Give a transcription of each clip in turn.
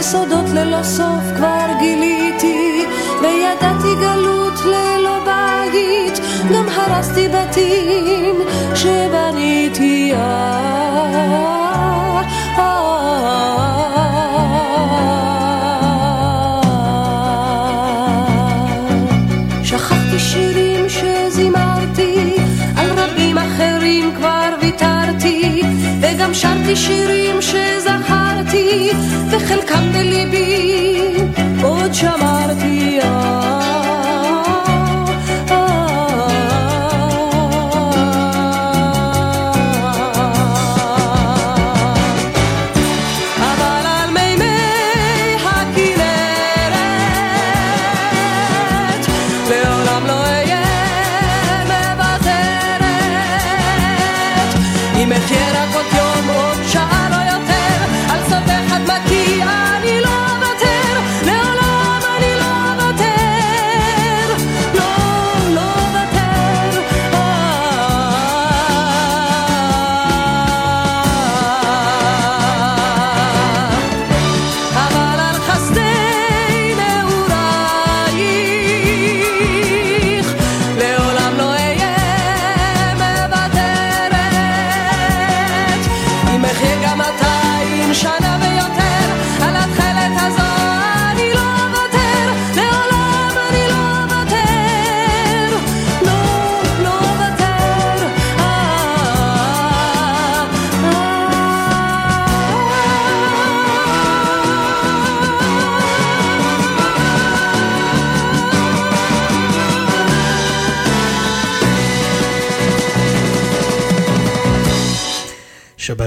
חיי וסודות ללא סוף כבר גיליתי, וידעתי גלות ללא בית, גם הרסתי בתים שבניתי. שכחתי שזימרתי, כבר ויתרתי, וגם שרתי שירים שזכרתי, וחלקם בליבי עוד שמרתי.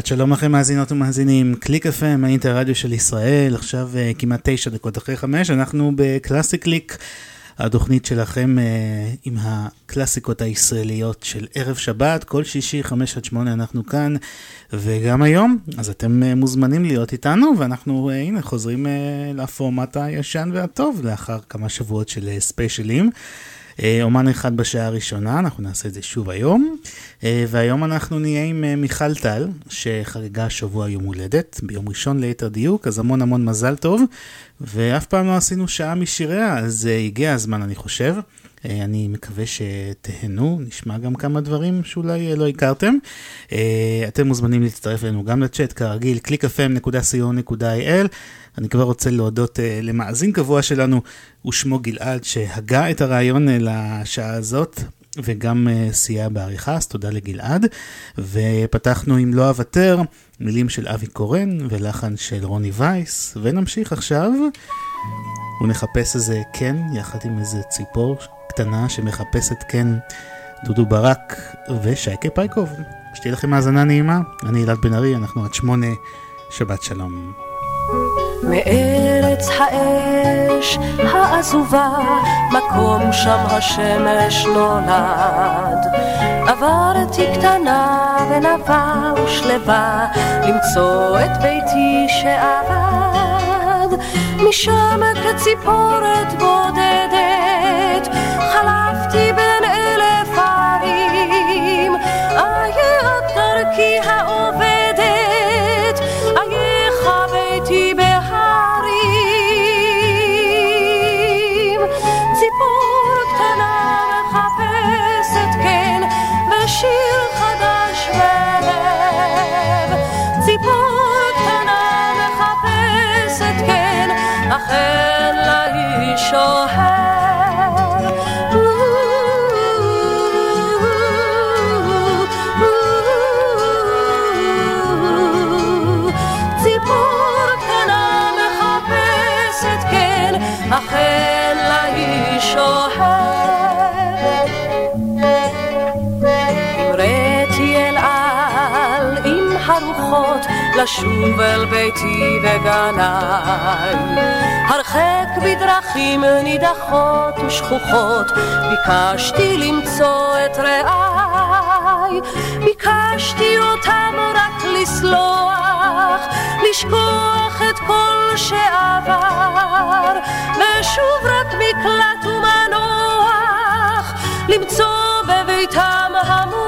שבת שלום לכם מאזינות ומאזינים, קליק FM, האינטרדיו של ישראל, עכשיו אה, כמעט תשע דקות אחרי חמש, אנחנו בקלאסי קליק, התוכנית שלכם אה, עם הקלאסיקות הישראליות של ערב שבת, כל שישי, חמש עד שמונה אנחנו כאן, וגם היום, אז אתם אה, מוזמנים להיות איתנו, ואנחנו הנה חוזרים לפורמט הישן והטוב לאחר כמה שבועות של ספיישלים. אה, אומן אחד בשעה הראשונה, אנחנו נעשה את זה שוב היום. אה, והיום אנחנו נהיה עם אה, מיכל טל, שחגגה השבוע יום הולדת, ביום ראשון ליתר דיוק, אז המון המון מזל טוב. ואף פעם לא עשינו שעה משיריה, אז הגיע הזמן אני חושב. אני מקווה שתהנו, נשמע גם כמה דברים שאולי לא הכרתם. אתם מוזמנים להצטרף אלינו גם לצ'אט, כרגיל, www.clickfm.co.il. אני כבר רוצה להודות למאזין קבוע שלנו, ושמו גלעד, שהגה את הרעיון לשעה הזאת. וגם סייע בעריכה, אז תודה לגלעד. ופתחנו עם לא אוותר, מילים של אבי קורן ולחן של רוני וייס, ונמשיך עכשיו ונחפש איזה כן, יחד עם איזה ציפור קטנה שמחפשת כן, דודו ברק ושייקה פייקוב. שתהיה לכם האזנה נעימה, אני אלעד בן ארי, אנחנו עד שמונה, שבת שלום. מארץ האש העזובה, מקום שם השמש נולד. עברתי קטנה ונבה ושלווה, למצוא את ביתי שאבד. משם כציפורת בודדת, לשוב אל ביתי וגניי. הרחק בדרכים נידחות ושכוחות, ביקשתי למצוא את רעיי. ביקשתי אותם רק לסלוח, לשכוח את כל שעבר, ושוב רק מקלט ומנוח, למצוא בביתם המוכר.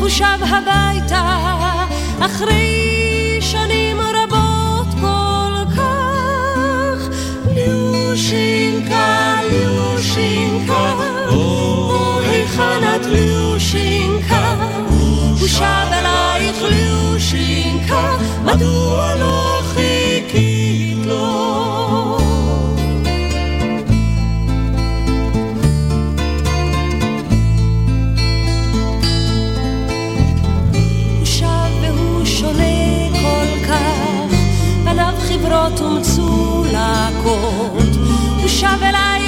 הוא שב הביתה, אחרי שנים רבות כל כך. ליושינקה, ליושינקה, או היכן את ליושינקה? הוא שב אלייך ליושינקה, מדוע חברות ומצולקות, הוא שב אלייך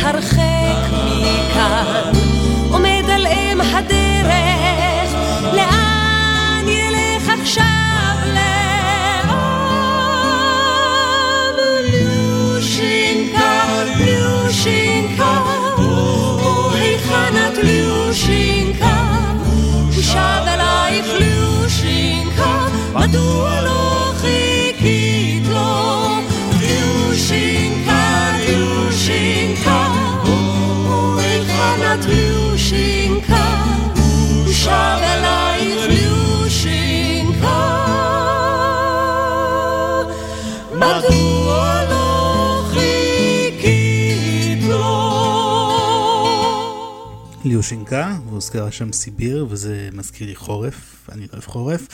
الهرخاء ליושינקה, והוזכרה שם סיביר, וזה מזכיר לי חורף, אני לא אוהב חורף,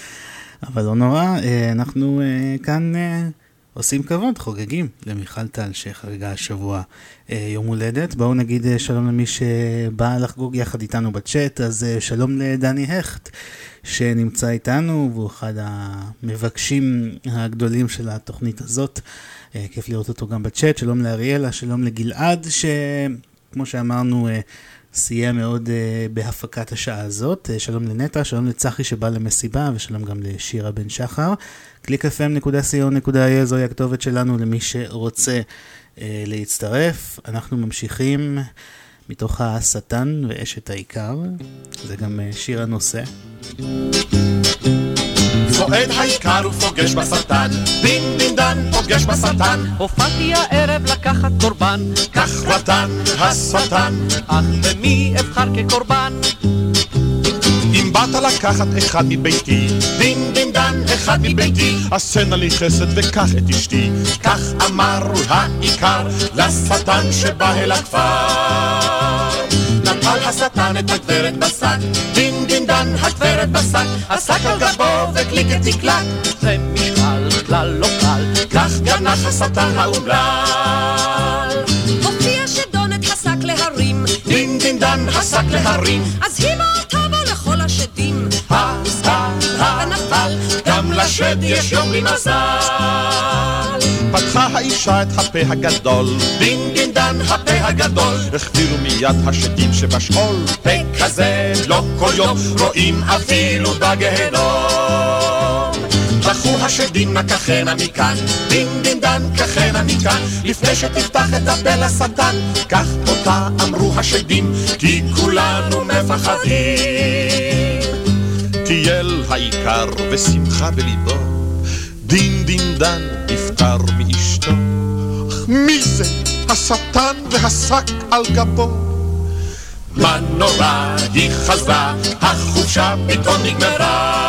אבל לא נורא, אנחנו כאן... עושים כבוד, חוגגים למיכל טל שחגגה השבוע אה, יום הולדת. בואו נגיד אה, שלום למי שבא לחגוג יחד איתנו בצ'אט, אז אה, שלום לדני הכט שנמצא איתנו, והוא אחד המבקשים הגדולים של התוכנית הזאת. אה, כיף לראות אותו גם בצ'אט, שלום לאריאלה, שלום לגלעד, שכמו שאמרנו, אה, סייע מאוד uh, בהפקת השעה הזאת. Uh, שלום לנטע, שלום לצחי שבא למסיבה, ושלום גם לשירה בן שחר. www.clickfm.co.il זוהי הכתובת שלנו למי שרוצה uh, להצטרף. אנחנו ממשיכים מתוך השטן ואשת העיקר, זה גם uh, שיר הנושא. צועד העיקר ופוגש בשטן, דין דין דן פוגש בשטן. הופעתי הערב לקחת קורבן, כך רטן השטן. אך במי אבחר כקורבן? אם באת לקחת אחד מביתי, דין דין דן אחד מביתי, עשנה לי חסד וקח את אשתי, כך אמר העיקר לשטן שבא אל הכפר. נטל השטן את הגברת בשק, דין דין דן הגברת בשק, השק על גבו וקליקת נקלק, זה משקל כלל לא קל, כך גנח השטן האומלל. הופיע שדון את השק להרים, דין דין דן השק להרים, אז הימה אותה לכל השדים. השק ונפל, גם לשד יש יום ממזל. פתחה האישה את הפה הגדול, דין דין דן הפה הגדול, החדירו מיד השדים שבשאול, פה כזה לא כל יום רואים אפילו בגהנום. בכו השדים נקחנה מכאן, דין דין דן קחנה מכאן, לפני שתפתח את הפה לשטן, קח אותה אמרו השדים, כי כולנו מפחדים. טייל העיקר ושמחה בליבו, דין דין דן נפטר מאשתו. אך מי זה השטן והשק על גבו? מה נורא, היא חזרה, החופשה פתאום נגמרה.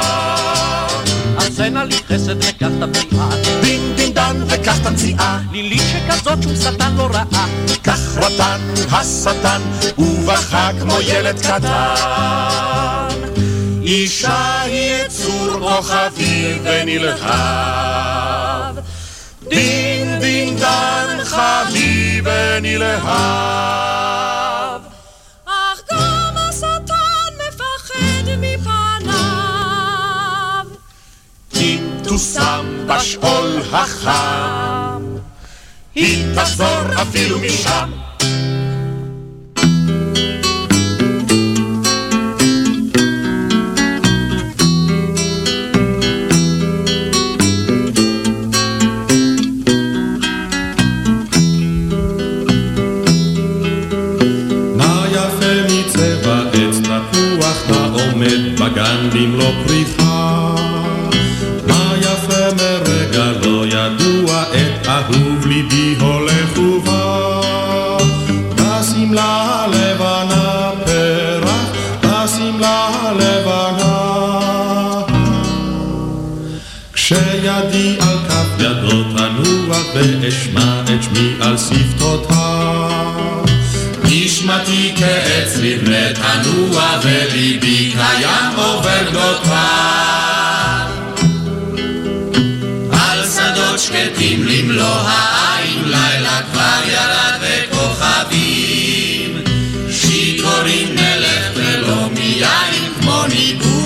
אז נא לי חסד וקח את הפריעה. דין דין דן וקח את המציאה. לילית שכזאת שום שטן לא ראה. כך רטן השטן, ובכה כמו ילד קטן. אישה היא יצור כוכבי ונלהב. דין דין דן חביב ונלהב. תושם בשאול החם, היא תחזור אפילו משם. מרגע לא ידוע את אהוב ליבי הולך ובא. בשמלה הלבנה פרח, בשמלה הלבנה. כשידי על כף ידו תנוע ואשמע את שמי על שפתותיו. נשמתי כעץ לבנה תנוע וליבי קיים עובר גדותיו. למלוא העין, לילה כבר ירד וכוכבים. שיכורים נלך ולא מיין, כמו ניגון.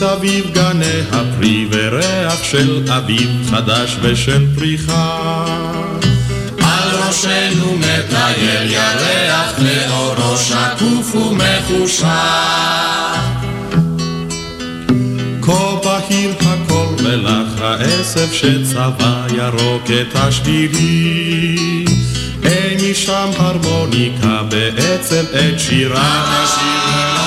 מסביב גני הפרי וריח של אביב חדש ושל פריחה. ראשנו מטייל ירח לאורו שקוף ומחושך. כה בהיר הכל ולך העשב שצבע ירוק את השבילי. אין משם הרמוניקה בעצם את שירת השיר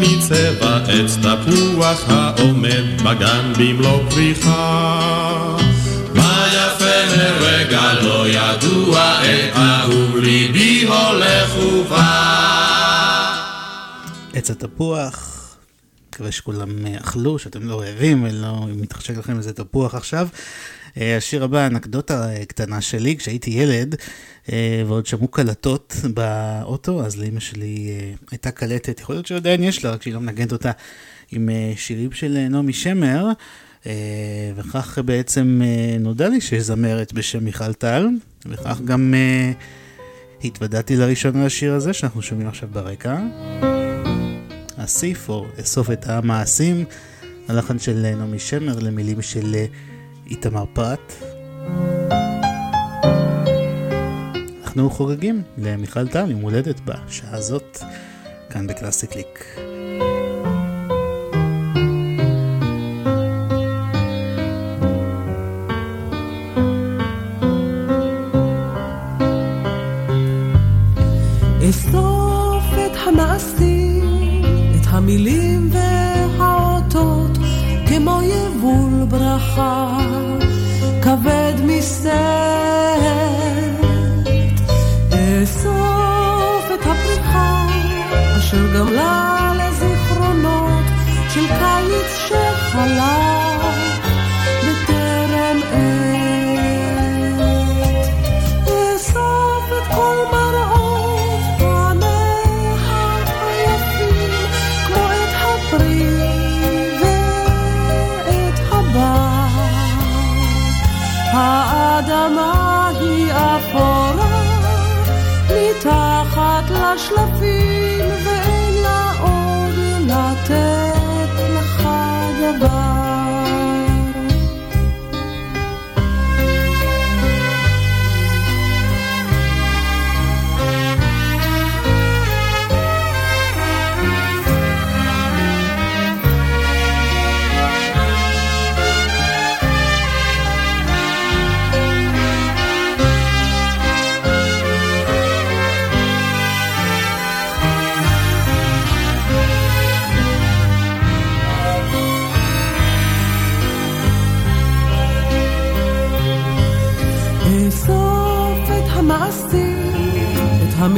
מצבע עץ תפוח העומד בגן במלוא פריחה. מה יפה מרגע לא ידוע, את אהוב ליבי הולך ובא. עץ התפוח, מקווה שכולם אכלו, שאתם לא רעבים ולא מתחשק לכם איזה תפוח עכשיו. אה, השיר הבא, אנקדוטה קטנה שלי, כשהייתי ילד, אה, ועוד שמעו קלטות באוטו, אז לאמא שלי אה, הייתה קלטת, יכול להיות שעדיין יש לה, רק שהיא לא מנגנת אותה, עם שירים של נעמי שמר. וכך בעצם נודע לי שיש זמרת בשם מיכל טל, וכך גם התוודעתי לראשונה לשיר הזה שאנחנו שומעים עכשיו ברקע. אסיף או אסוף את המעשים, הלחן של נעמי שמר למילים של איתמר פרט. אנחנו חוגגים למיכל טל עם הולדת בשעה הזאת, כאן בקלאסי קליק. את המילים והאותות, כמו יבול ברכה,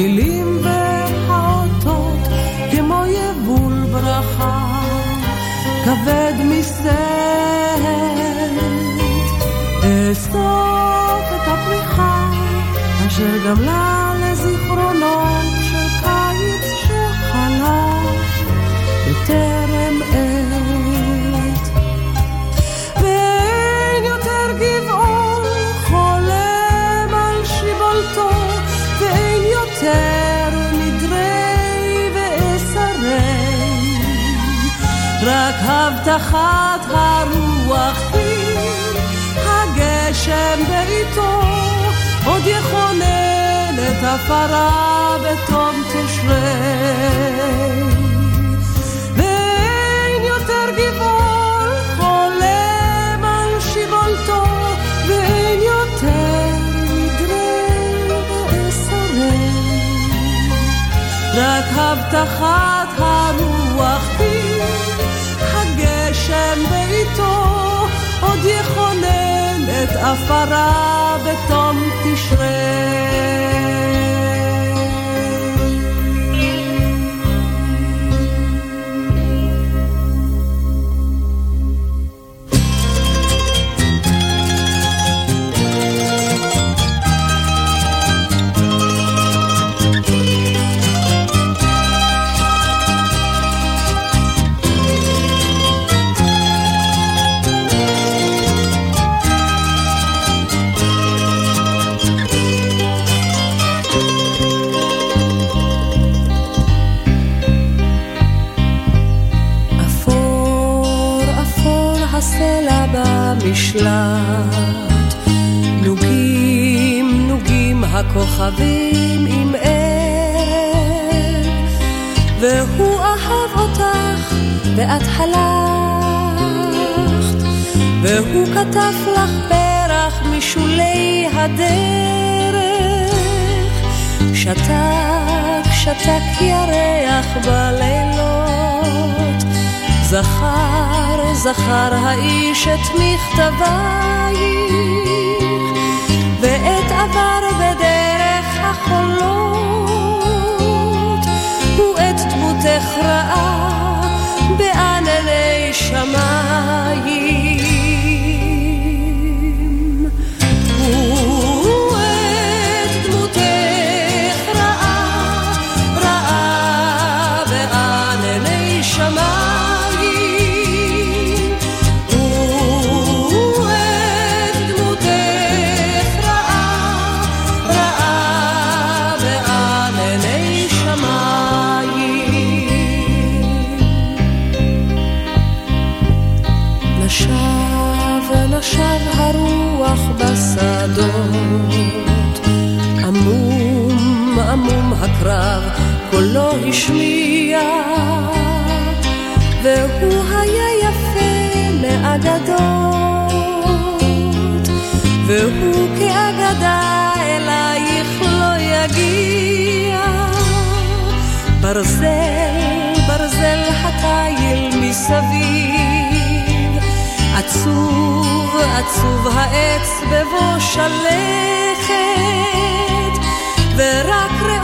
המילים והאותות כמו יבול ברכה כבד מסט. אסוף את הפריחה אשר גמלה לזיכרונות הבטחת הרוח הגשם בעיתו עוד יכונן את הפרה בתום תשרי. ואין יותר גיבור חולם על שיבולתו, ואין יותר נדרי ואסרי. רק הבטחת הרוח הגשם בעיתו עוד יכונן את עפרה בתום תשרי. זכר, האיש את מכתבייך, ואת עבר בדרך החולות, ואת דמותך ראה קולו השמיע, והוא היה יפה מאגדות, והוא כאגדה אלייך לא יגיע. ברזל, ברזל התיל מסביב, עצוב, עצוב העץ בבוא שלכת, ורק ראו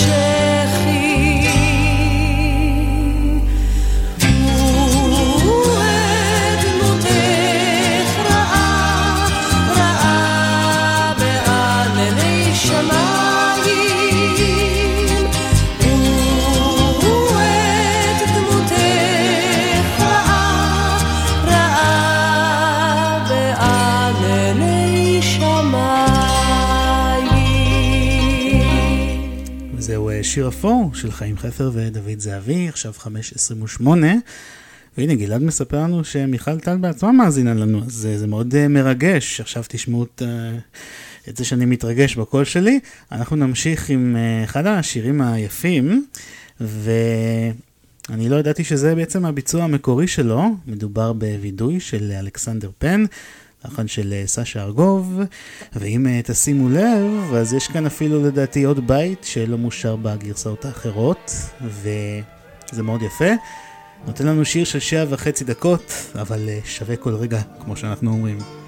הרובה אפור של חיים חפר ודוד זהבי, עכשיו 5.28. והנה גלעד מספר לנו שמיכל טל בעצמה מאזינה לנו, אז זה, זה מאוד uh, מרגש. עכשיו תשמעו את, uh, את זה שאני מתרגש בקול שלי. אנחנו נמשיך עם uh, אחד השירים היפים, ואני לא ידעתי שזה בעצם הביצוע המקורי שלו, מדובר בווידוי של אלכסנדר פן. לחן של אה, סשה ארגוב, ואם אה, תשימו לב, אז יש כאן אפילו לדעתי עוד בית שלא מושר בגרסאות האחרות, וזה מאוד יפה. נותן לנו שיר של שעה וחצי דקות, אבל אה, שווה כל רגע, כמו שאנחנו אומרים. מעילי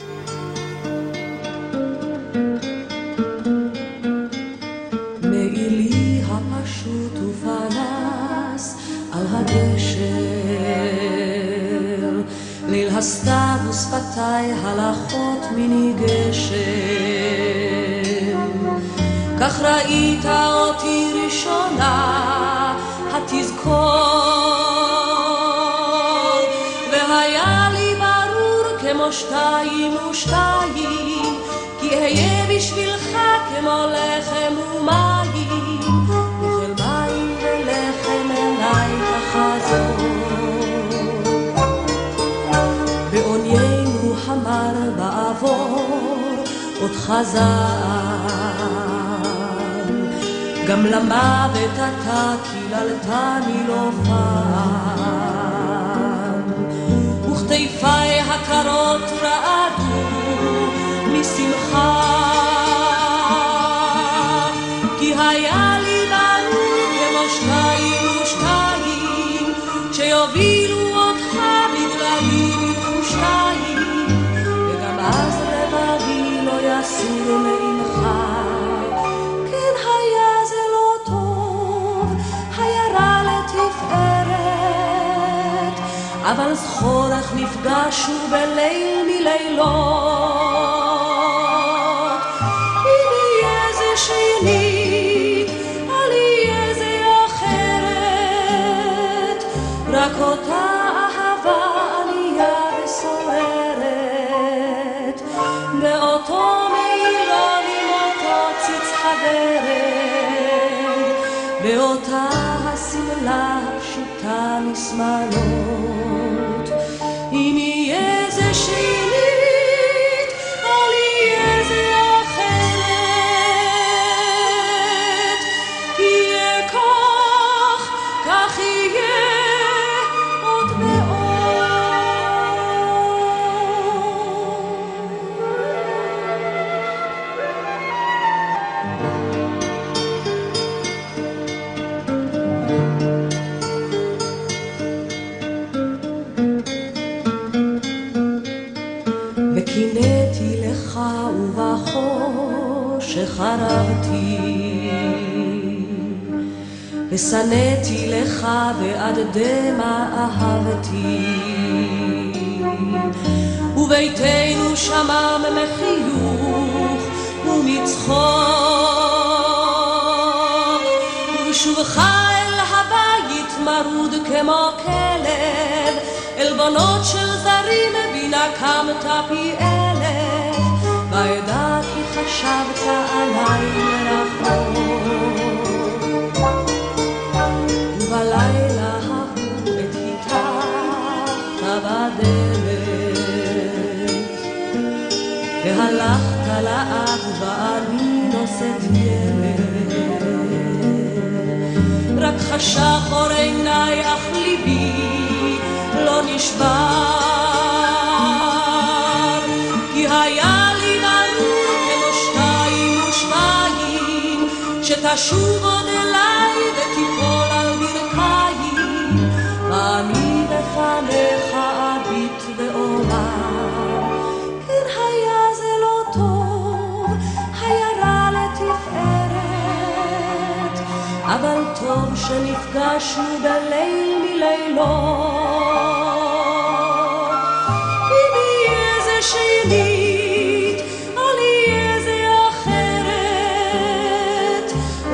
הסתיו ושפתיי הלכות מיני גשם, כך ראית אותי ראשונה, התזכור. כמו שתיים ושתיים, כי אהיה בשבילך כמו לחם ומים, וכל מים ולחם אליי תחזור. חזר, גם למוות אתה קיללתני לא פעם. וכתפיי הקרות רעדו משמחה. כי היה אבל זכור איך נפגשנו בליל מלילות. באותה השמלה הפשוטה משמאלות. ושנאתי לך בעד דמע אהבתי. וביתנו שמם מחיוך ומצחוק. ובשובך אל הבית מרוד כמו כלב. עלבונות של זרים בינה קמת פי אלף. ואדע כי חשבת עליי מרחוק. לאב ואני נושאת ילד. רק חשך אור עיניי אך ליבי לא נשבר, כי היה שתשוב עוד אליי ותיפול שנפגשנו בליל מלילות. אם יהיה זה שני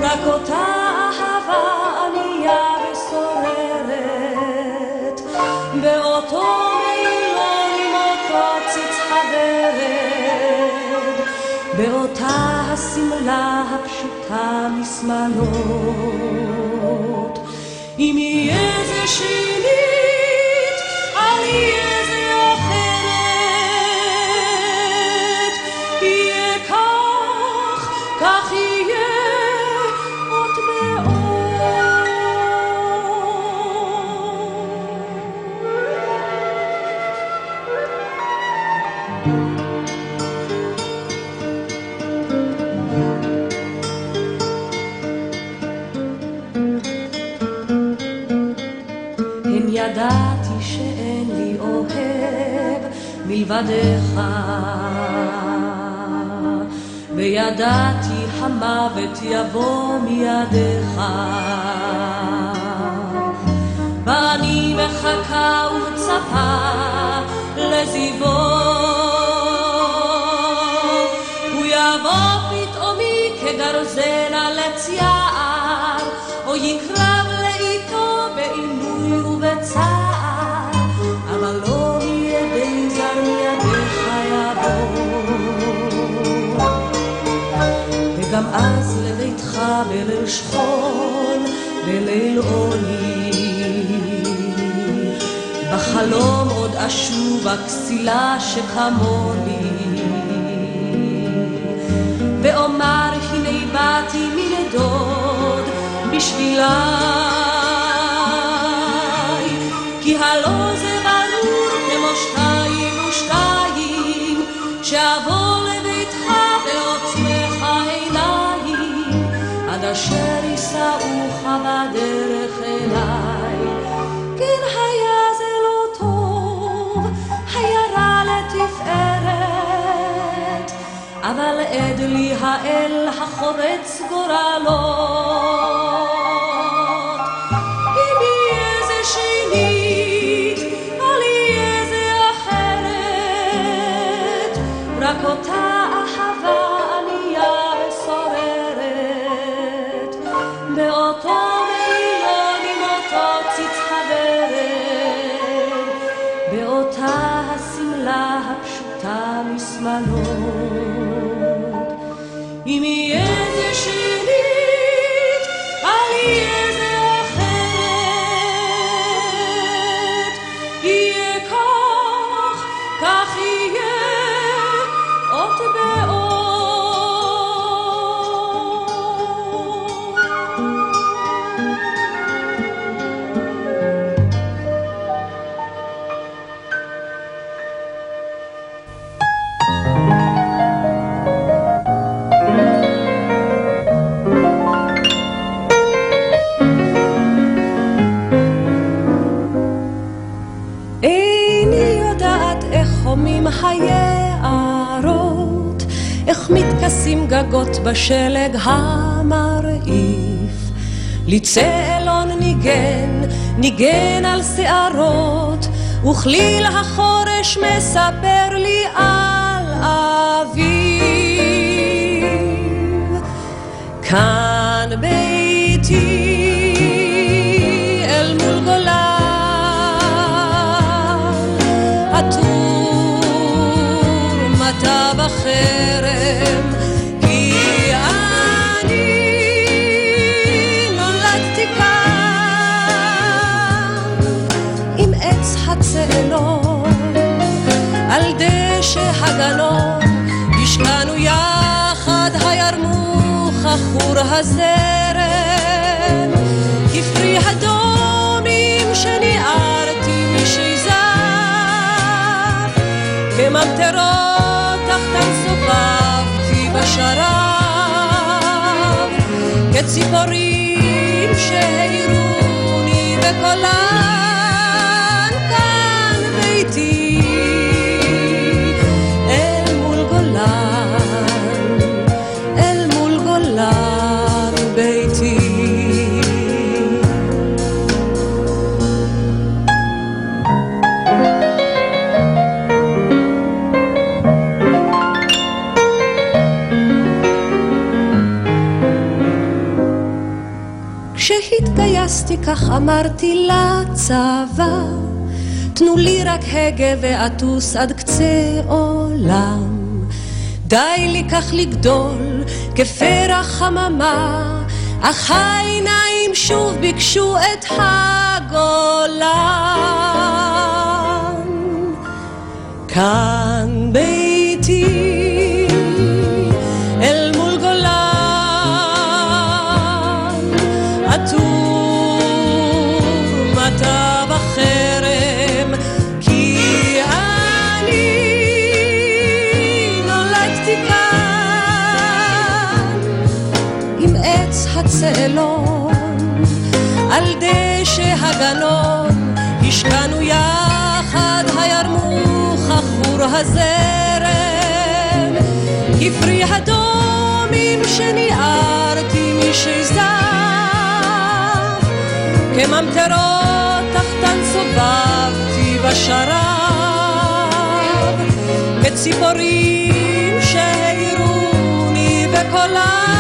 רק אותה אהבה ענייה וסוררת, באותו מילון עם אותו ציץ חברת, באותה השמלה הפשוטה משמאלות. אם יהיה זה מלבדך. וידעתי המוות יבוא מידיך. ואני מחכה ומצפה לזיבו. הוא יבוא פתאומי כגרזן על עץ יער, או יקרב לאיתו בעינוי ובצער, וגם אז לביתך בליל שכול, בליל עוני. בחלום עוד אשוב הכסילה שכמוני. ואומר הנה באתי מנדוד בשבילי, כי אבל עד לי האל החורץ גורלות. בשלג המרעיף. לי צאלון ניגן, ניגן על שערות, וכליל החורש מספר הגנון, השקענו יחד הירמוך עכור הזרם, הפרי הדומים שניערתי משיזף, כממטרות תחתן סובבתי בשרב, כציפורים שהעירוני בקולן, כשהתגייסתי כך אמרתי לצבא, תנו לי רק הגה ואטוס עד קצה עולם. די לי כך לגדול כפרח חממה, אך העיניים שוב ביקשו את הגולן. כאן אלון, על דשא הגנון השקענו יחד הירמוך החור הזרם, כפרי הדומים שניערתי משזף כממטרות תחתן סובבתי בשרב, כציפורים שהעירוני בקולם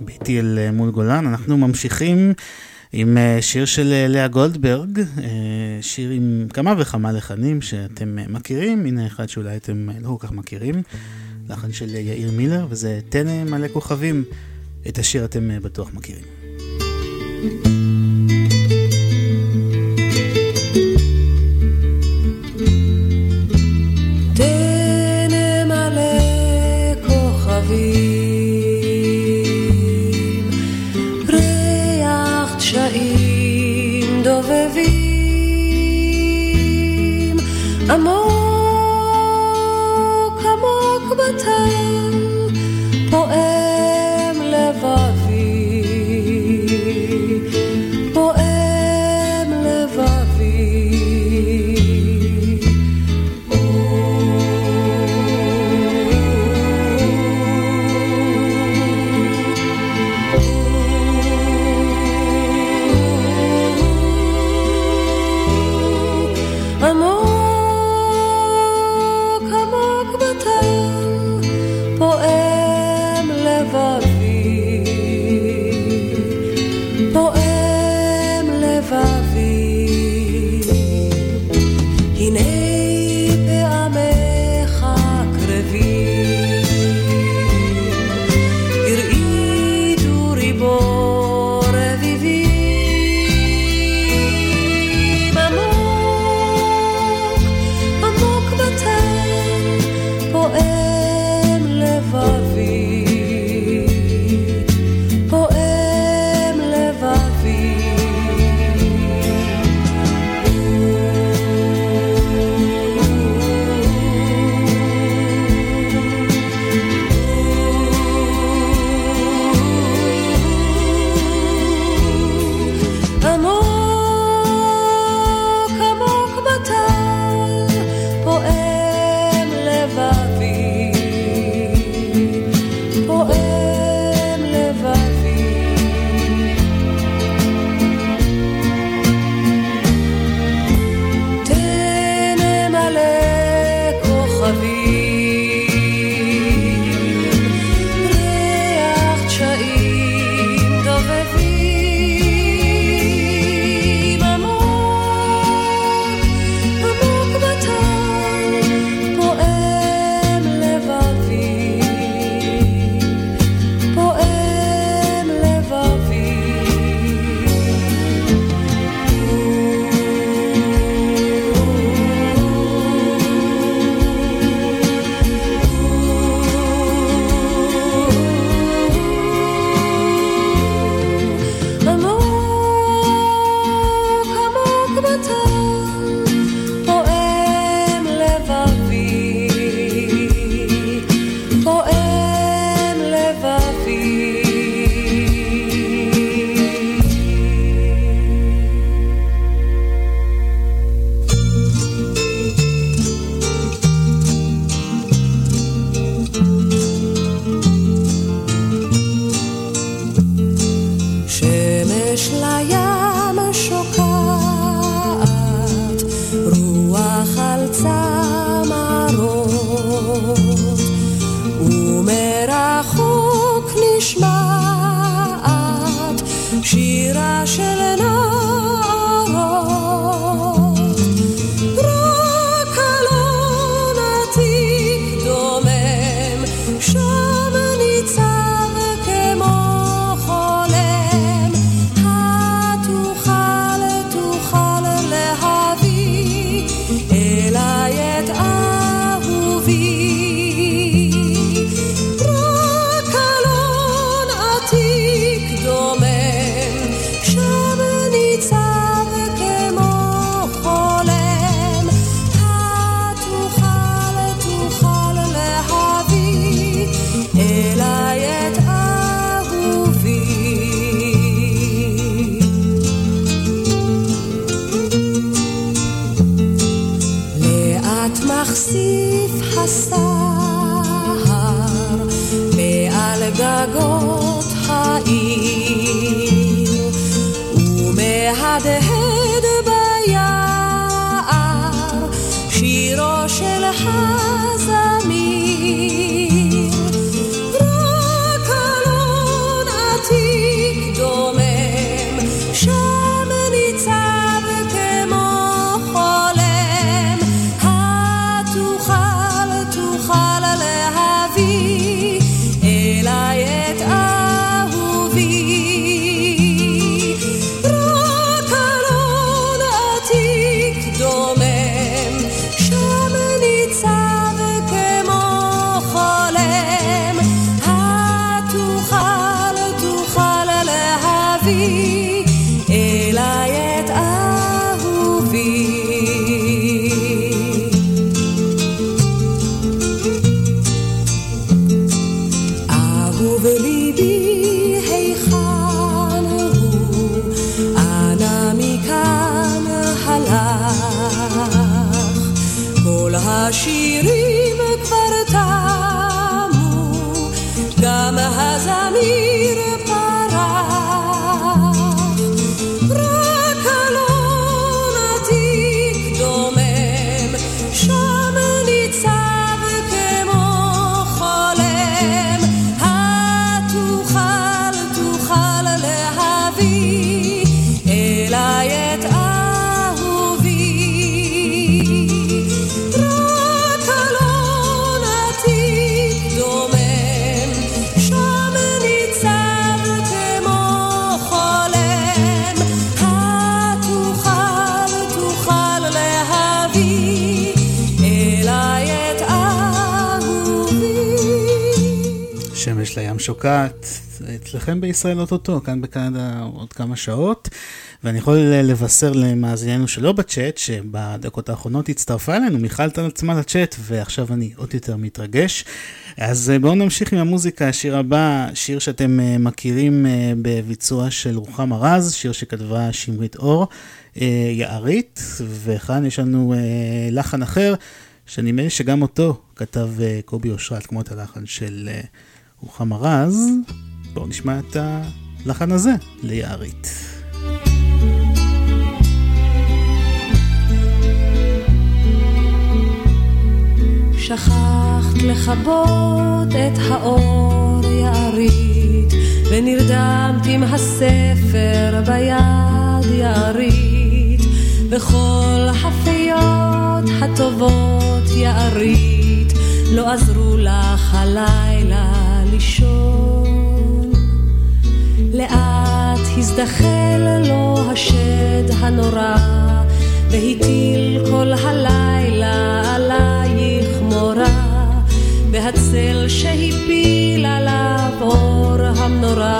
יופי. ביתי אל אה, מול גולן. אנחנו ממשיכים עם אה, שיר של אה, לאה גולדברג, שיר עם כמה וכמה לחנים שאתם מכירים. הנה אחד שאולי אתם לא כל כך מכירים, לחן של יאיר מילר, וזה תן מלא כוכבים. את השיר אתם בטוח מכירים. מחשיף I'm all אצלכם בישראל אוטוטו, כאן בקנדה עוד כמה שעות. ואני יכול לבשר למאזיננו שלא בצ'אט, שבדקות האחרונות הצטרפה אלינו מיכל טל עצמה לצ'אט, ועכשיו אני עוד יותר מתרגש. אז אה, בואו נמשיך עם המוזיקה, השיר הבא, שיר שאתם אה, מכירים אה, בביצוע של רוחמה רז, שיר שכתבה שמרית אור, יערית, וכאן יש לנו לחן אחר, שנדמה לי שגם אותו כתב קובי אושרת, כמו את הלחן של רוחמה רז. בואו נשמע את הלחן הזה ליערית. שכחת לכבות את האור יערית, ונרדמת עם הספר ביד יערית, וכל הפיות הטובות יערית, לא עזרו לך הלילה לישון. לאט הזדחל לו השד הנורא, והטיל כל הלילה עלייך מורה, והצל שהפיל עליו אור המנורה,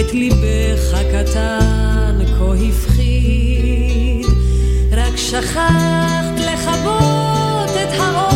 את ליבך הקטן כה הפחיד. רק שכחת לכבות את האור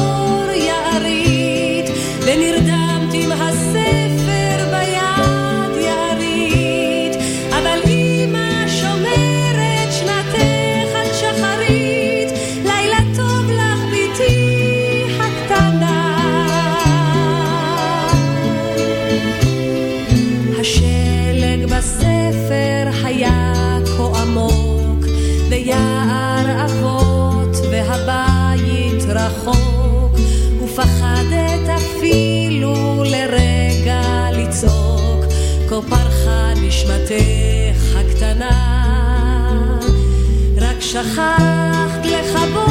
שכחת לכבות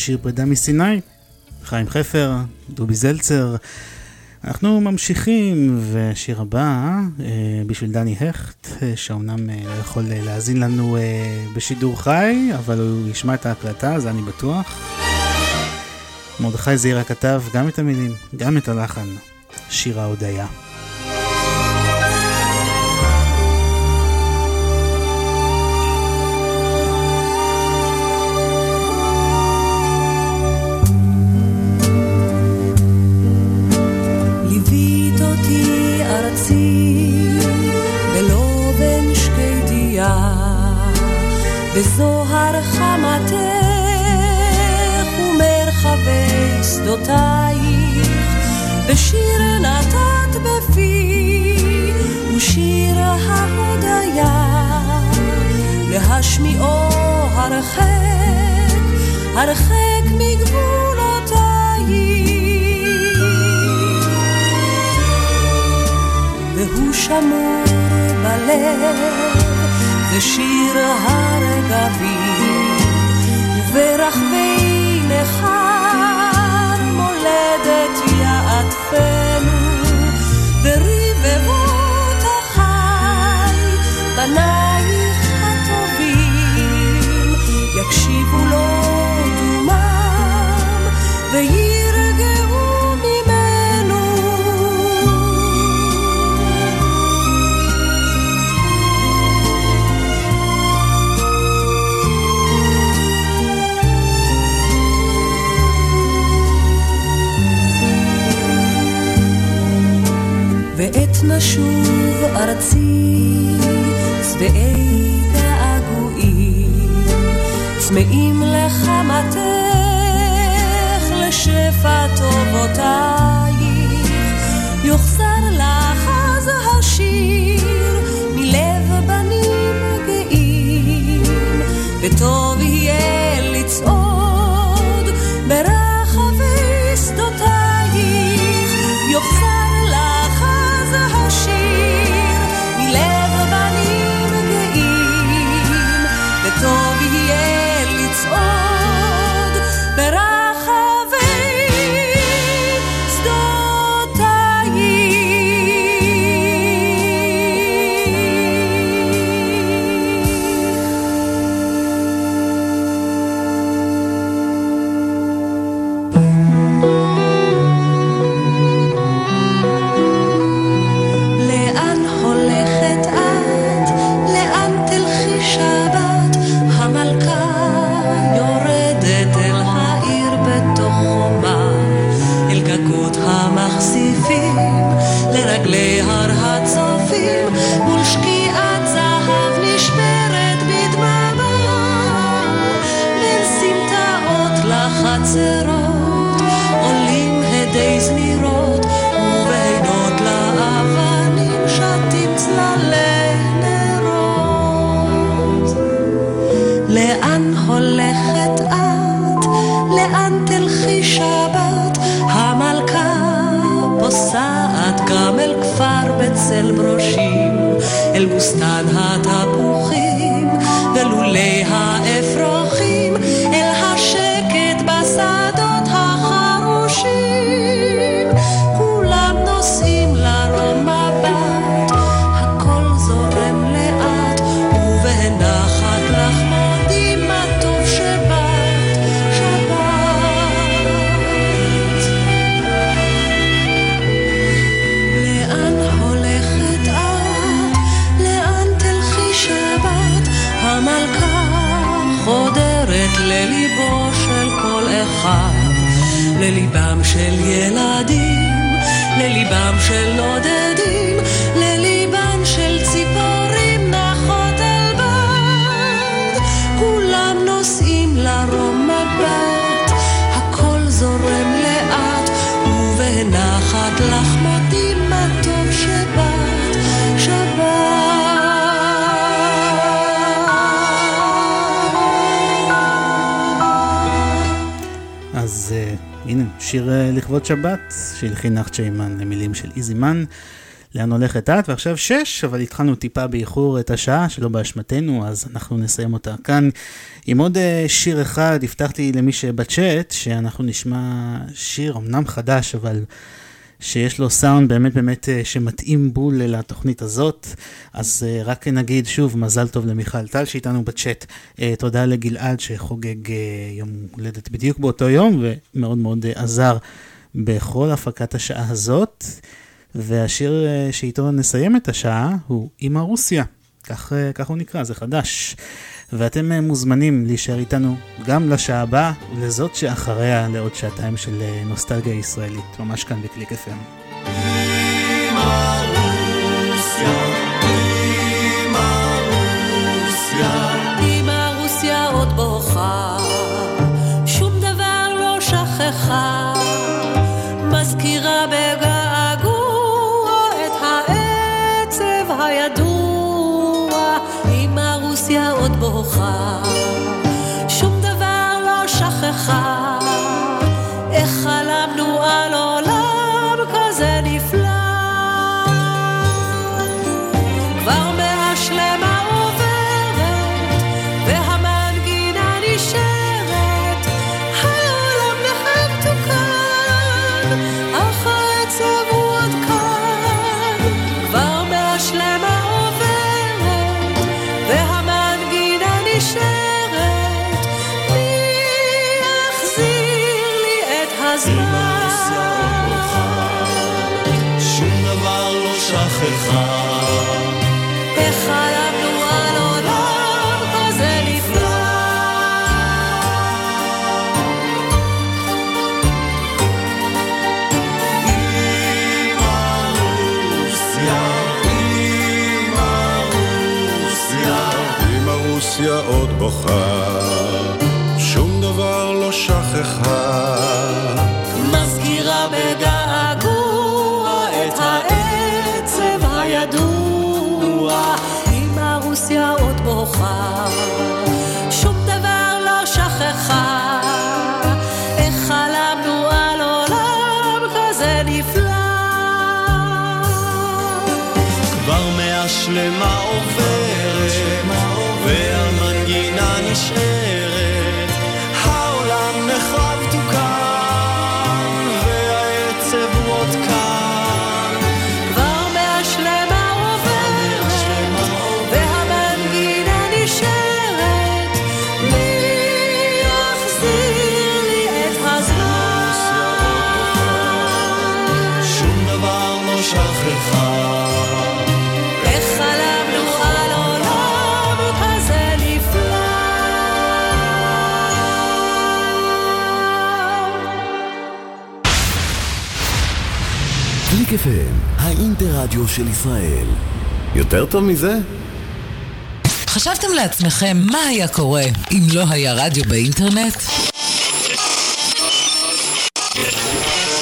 נקרא שיר פרידה מסיני. חיים חפר, דובי זלצר. אנחנו ממשיכים, ושיר הבא אה, בשביל דני הכט, אה, שאומנם אה, לא יכול להאזין לנו בשידור חי, אבל הוא ישמע את ההקלטה, זה אני בטוח. מרדכי זעירה כתב גם את המילים, גם את הלחן, שיר ההודיה. להשמיעו הרחק, הרחק מגבולותייך. והוא שמור בלב ושיר הרגבים, וברחבי נכר מולדת יעטפנו, יקשיבו לו דומם, ויהי ועת נשוב ארצי, שבעי געגועים, צמאים לחמתך, לשפע טובותייך, יוחזר לך אז השיר, לכבוד שבת, שהלחין נחצ'ה אימן למילים של איזי מן. לאן הולכת את, ועכשיו שש, אבל התחלנו טיפה באיחור את השעה, שלא באשמתנו, אז אנחנו נסיים אותה כאן עם עוד אה, שיר אחד. הבטחתי למי שבצ'אט שאנחנו נשמע שיר אמנם חדש, אבל... שיש לו סאונד באמת באמת אה, שמתאים בול לתוכנית הזאת. אז אה, רק נגיד שוב, מזל טוב למיכל טל שאיתנו בצ'אט. תודה לגלעד שחוגג יום הולדת בדיוק באותו יום, ומאוד מאוד עזר בכל הפקת השעה הזאת. והשיר שאיתו נסיים את השעה הוא אמא רוסיה. כך, כך הוא נקרא, זה חדש. ואתם אה, מוזמנים להישאר איתנו גם לשעה הבאה ולזאת שאחריה לעוד שעתיים של אה, נוסטלגיה ישראלית, ממש כאן בקליק FM. מזכירה בוכה, שום דבר לא שכחה, עוד האינטרדיו של ישראל. יותר טוב מזה? חשבתם לעצמכם מה היה קורה אם לא היה רדיו באינטרנט?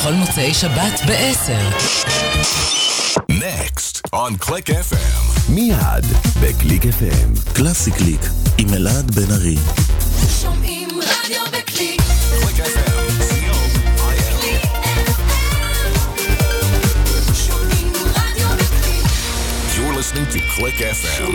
בכל מוצאי שבת ב-10. Next on Click FM. מיד בקליק FM. קלאסי קליק עם אלעד בן ארי. שומעים רדיו בקליק. קליק FM. listening to Click FM.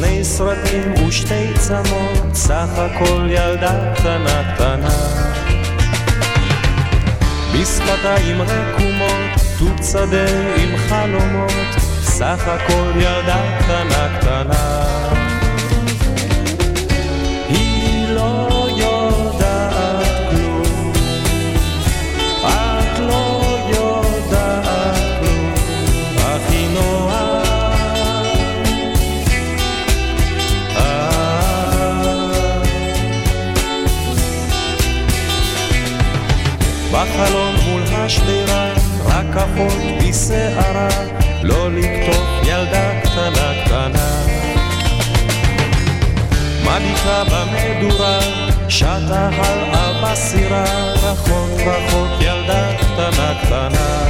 שני סרטים ושתי צמות, סך הכל ילדה קטנה קטנה. בשפתיים רקומות, תות שדה עם חלומות, סך הכל ילדה קטנה קטנה. בחלום מול השדרה, רק כחול בשערה, לא לקטוף ילדה קטנה קטנה. מביטה במדורה, שטה הלאה בסירה, רחוק רחוק ילדה קטנה קטנה.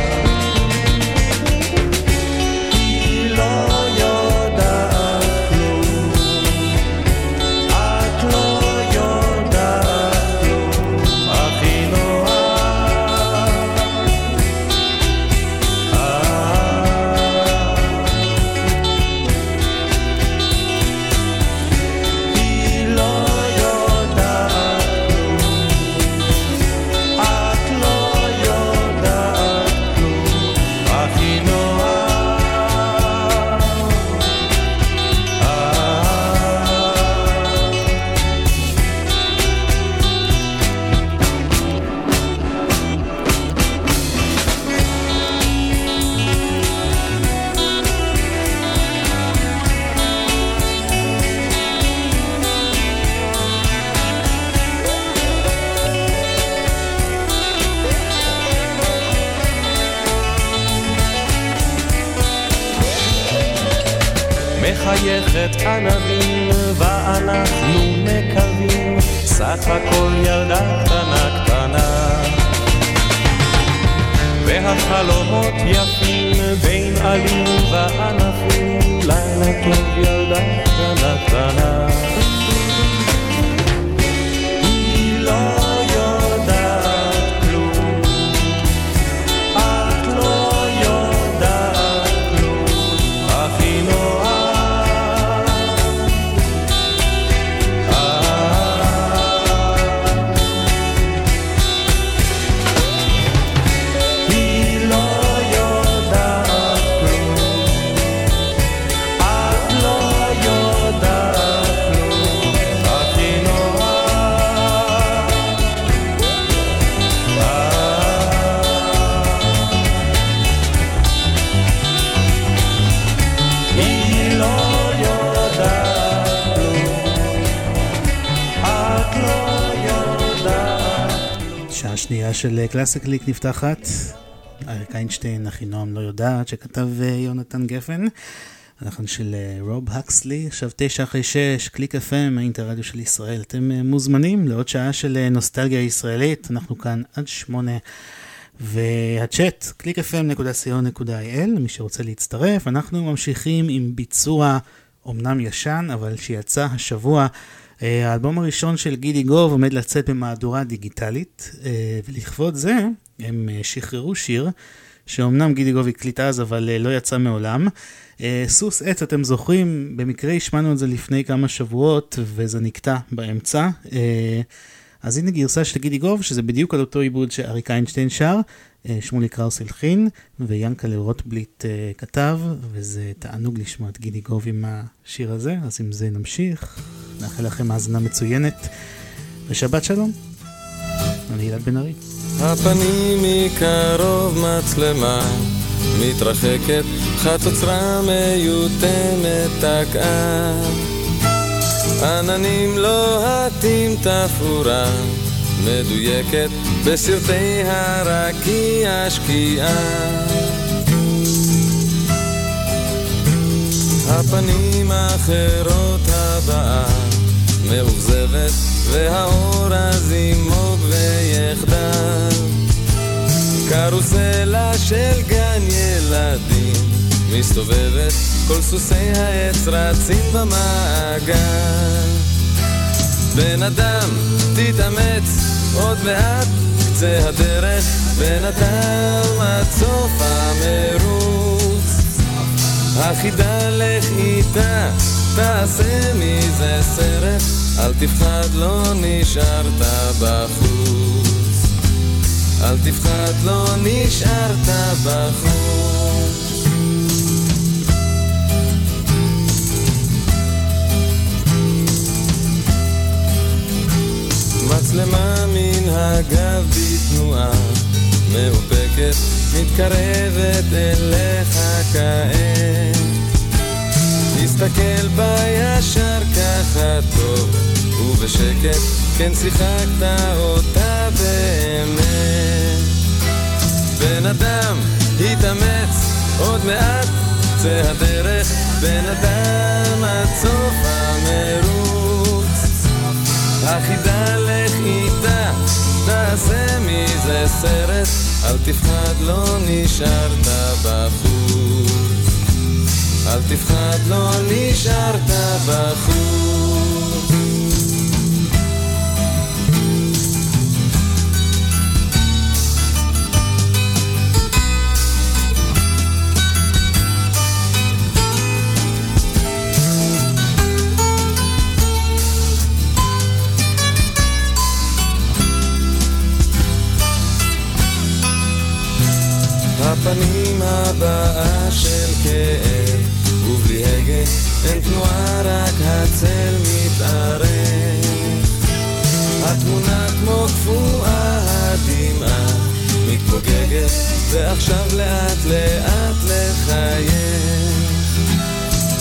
מחייכת ענבים ואנחנו מקווים סך הכל ילדה קטנה קטנה. והחלומות יפים בין עלים וענפים לילה טוב ילדה קטנה קטנה של קלאסיק ליק נפתחת. אריק איינשטיין, אחינועם לא יודעת, שכתב אה, יונתן גפן. הלחן של אה, רוב הקסלי, עכשיו תשע אחרי שש, קליק FM, האינטרדיו של ישראל. אתם אה, מוזמנים לעוד שעה של אה, נוסטלגיה ישראלית, אנחנו כאן עד שמונה. והצ'אט, www.clickfm.co.il, מי שרוצה להצטרף, אנחנו ממשיכים עם ביצוע אומנם ישן, אבל שיצא השבוע. אה, האלבום הראשון של גידי גוב עומד לצאת במהדורה דיגיטלית, אה, ולכבוד זה הם אה, שחררו שיר, שאומנם גידי גוב הקליט אז, אבל לא יצא מעולם. סוס עץ, אתם זוכרים, במקרה השמענו את זה לפני כמה שבועות, וזה נקטע באמצע. אז הנה גרסה של גידי גוב, שזה בדיוק על אותו עיבוד שאריק איינשטיין שר, אה, שמולי קראוס הלחין, ויאנקלה רוטבליט אה, כתב, וזה תענוג לשמוע את גידי גוב עם השיר הזה, אז עם זה נמשיך. נאחל לכם האזנה מצוינת, ושבת שלום. אני אלעד בן ארי. הפנים מקרוב מצלמה מתרחקת, חצוצרה מיותמת תקעה. עננים לוהטים תפאורה, מדויקת בסרטי הרקיע שקיעה. הפנים האחרות הבאה מאוכזבת והאור אז ימוג ויחדל קרוסלה של גן ילדים מסתובבת כל סוסי העץ רצים במעגל. בן אדם תתאמץ עוד מעט קצה הדרך. בן אדם עד סוף המרוץ. החידה לך איתה תעשה מזה סרט. אל תפחד לא נשארת בחוץ. אל תפחד לא נשארת בחוץ מצלמה מן הגב בתנועה מאופקת מתקרבת אליך כעת. תסתכל בה ישר ככה טוב ובשקט כן שיחקת אותה באמת. בן אדם התאמץ עוד מעט קצה הדרך בן אדם עד סוף המרוץ. החידה תעשה מזה סרט, אל תפחד לא נשארת בחוץ. אל תפחד לא נשארת בחוץ. הפנים הבאה של כאב, ובלי הגה אין תנועה רק הצל מתארך. התמונה כמו קפואה הדמעה מתפוגגת, ועכשיו לאט לאט לחייך.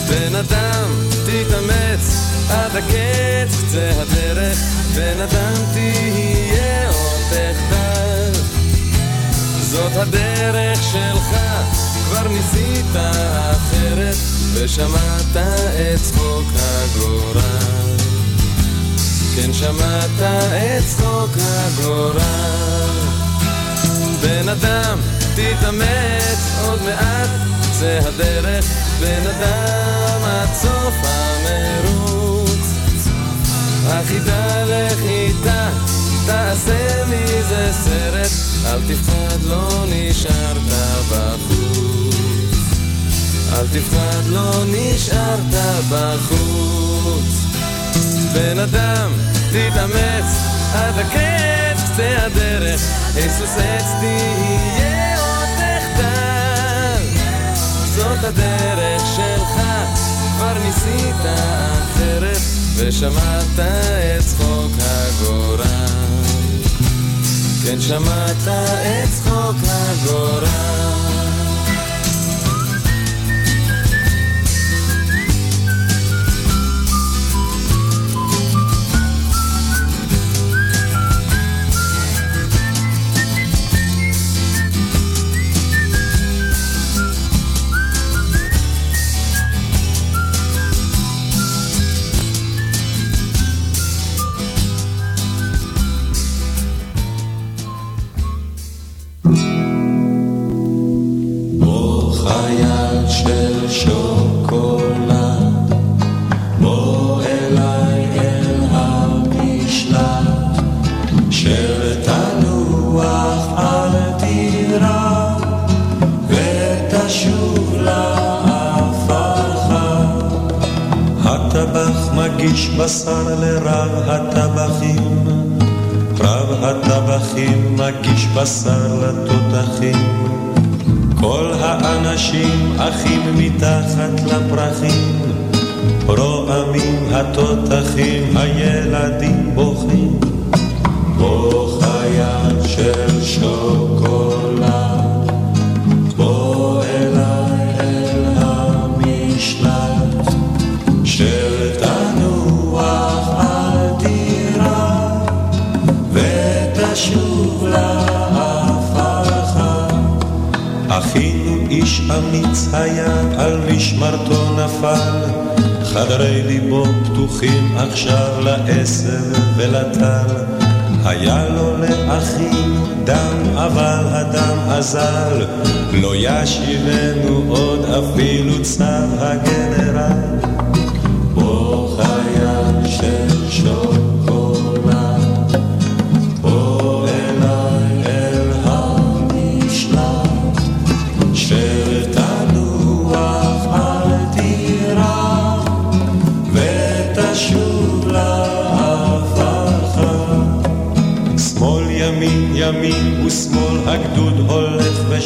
בן אדם, תתאמץ עד הקץ קצה הדרך, בן אדם תהיה עוד תחתר. זאת הדרך שלך, כבר ניסית אחרת, ושמעת את צחוק הגורל. כן, שמעת את צחוק הגורל. בן אדם, תתאמץ עוד מעט, זה הדרך, בן אדם עד סוף המרוץ. לך איתה, תעשה מזה סרט, אל תפחד לא נשארת בחוץ. אל תפחד לא נשארת בחוץ. בן אדם, תתאמץ עד הקץ קצה הדרך, היסוס עץ תהיה עוד תחתל. זאת הדרך שלך, כבר ניסית אחרת, ושמעת את צחוק הגורל. כן, שמעת את צחוק הגורל. בשר לרב הטבחים, רב הטבחים מגיש בשר לתותחים. כל האנשים אחים מתחת לפרחים, רועמים התותחים, הילדים בוכים. אחינו איש אמיץ היה, על משמרתו נפל, חדרי ליבו פתוחים עכשיו לעשר ולטל. היה לו לאחינו דם, אבל הדם אזל, לא ישיבנו עוד אפילו צו הגנרל.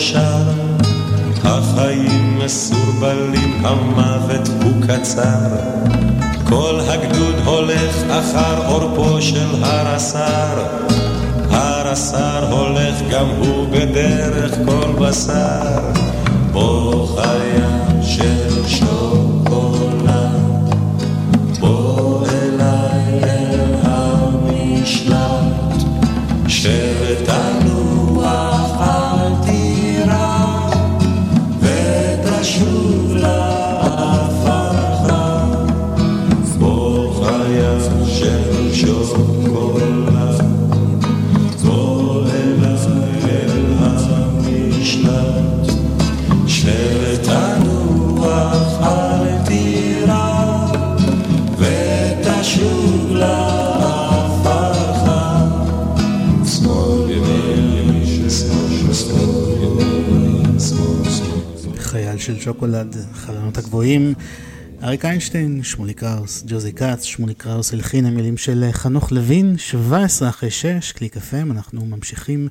ושר החיים מסורבלים, המוות הוא קצר כל הגדוד הולך אחר עורפו של הר הסר הר הסר הולך גם הוא בדרך כל בשר. בוא חיה של שוקולד, חלונות הגבוהים. אריק איינשטיין, שמולי קראוס, ג'וזי כץ, שמולי קראוס הלחין המילים של חנוך לוין, 17 אחרי 6, קליק FM, אנחנו ממשיכים.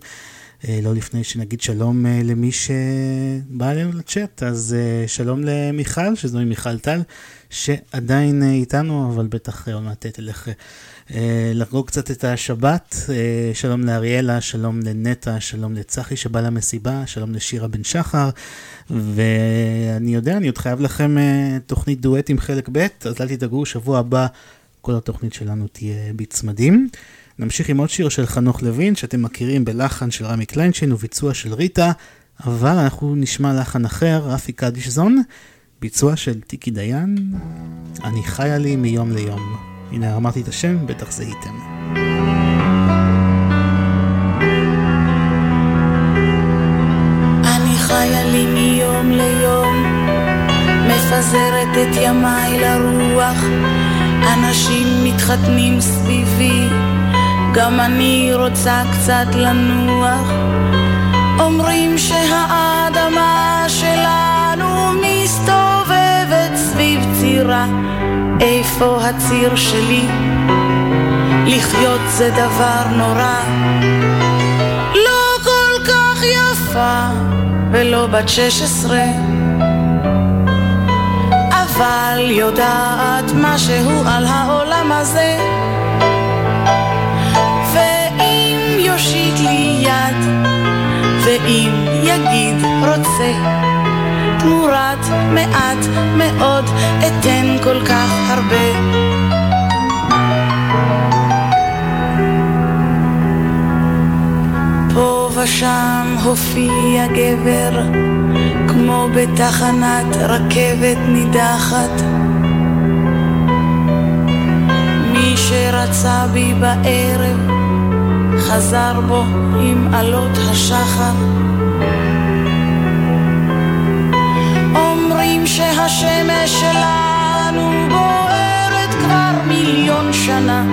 אה, לא לפני שנגיד שלום אה, למי שבא אלינו לצ'אט, אז אה, שלום למיכל, שזוהי מיכל טל, שעדיין אה, איתנו, אבל בטח אה, עוד מעט תלך אה, לחגוג קצת את השבת. אה, שלום לאריאלה, שלום לנטע, שלום לצחי שבא למסיבה, שלום לשירה בן שחר. ואני יודע, אני עוד חייב לכם אה, תוכנית דואט עם חלק ב', אז אל תדאגו, שבוע הבא כל התוכנית שלנו תהיה בצמדים. נמשיך עם עוד שיר של חנוך לוין, שאתם מכירים בלחן של רמי קליינשטיין וביצוע של ריטה, אבל אנחנו נשמע לחן אחר, רפי קדישזון, ביצוע של טיקי דיין, אני חיה לי מיום ליום. הנה אמרתי את השם, בטח זהיתם. אני חיה מפזרת את ימיי לרוח, אנשים מתחתנים סביבי, גם אני רוצה קצת לנוח. אומרים שהאדמה שלנו מסתובבת סביב צירה, איפה הציר שלי? לחיות זה דבר נורא. לא כל כך יפה ולא בת שש עשרה, אבל יודעת משהו על העולם הזה. ואם יושיט לי יד, ואם יגיד רוצה, תמורת מעט מאוד אתן כל כך הרבה. ושם הופיע גבר, כמו בתחנת רכבת נידחת. מי שרצה בי בערב, חזר בו עם עלות השחר. אומרים שהשמש שלנו בוערת כבר מיליון שנה.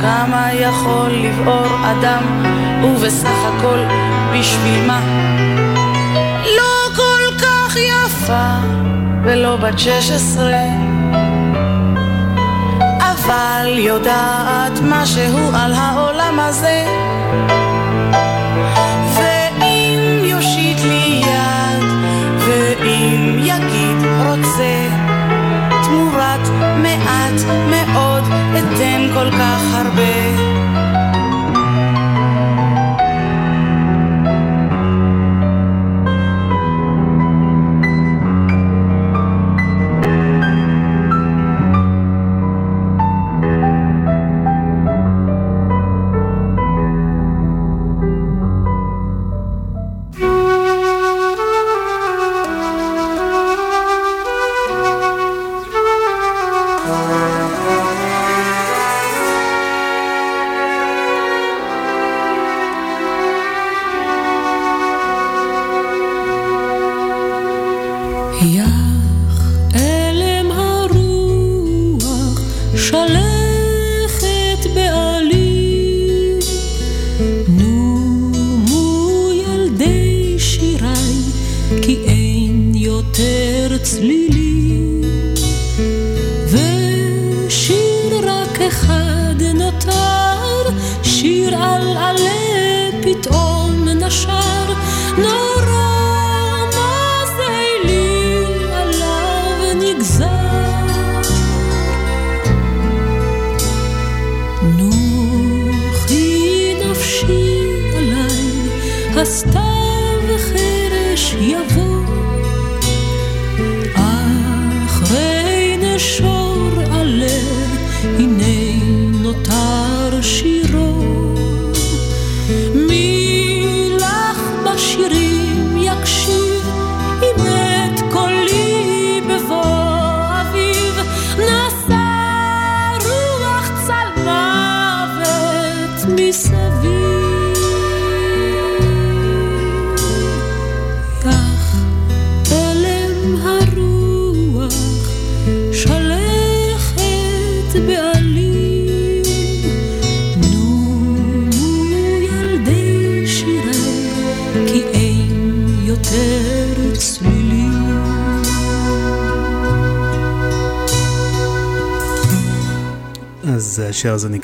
כמה יכול לבעור אדם, ובסך הכל בשביל מה? לא כל כך יפה, ולא בת שש עשרה. אבל יודעת משהו על העולם הזה. ואם יושיט לי יד, ואם יגיד מעט מאוד אתן כל כך הרבה.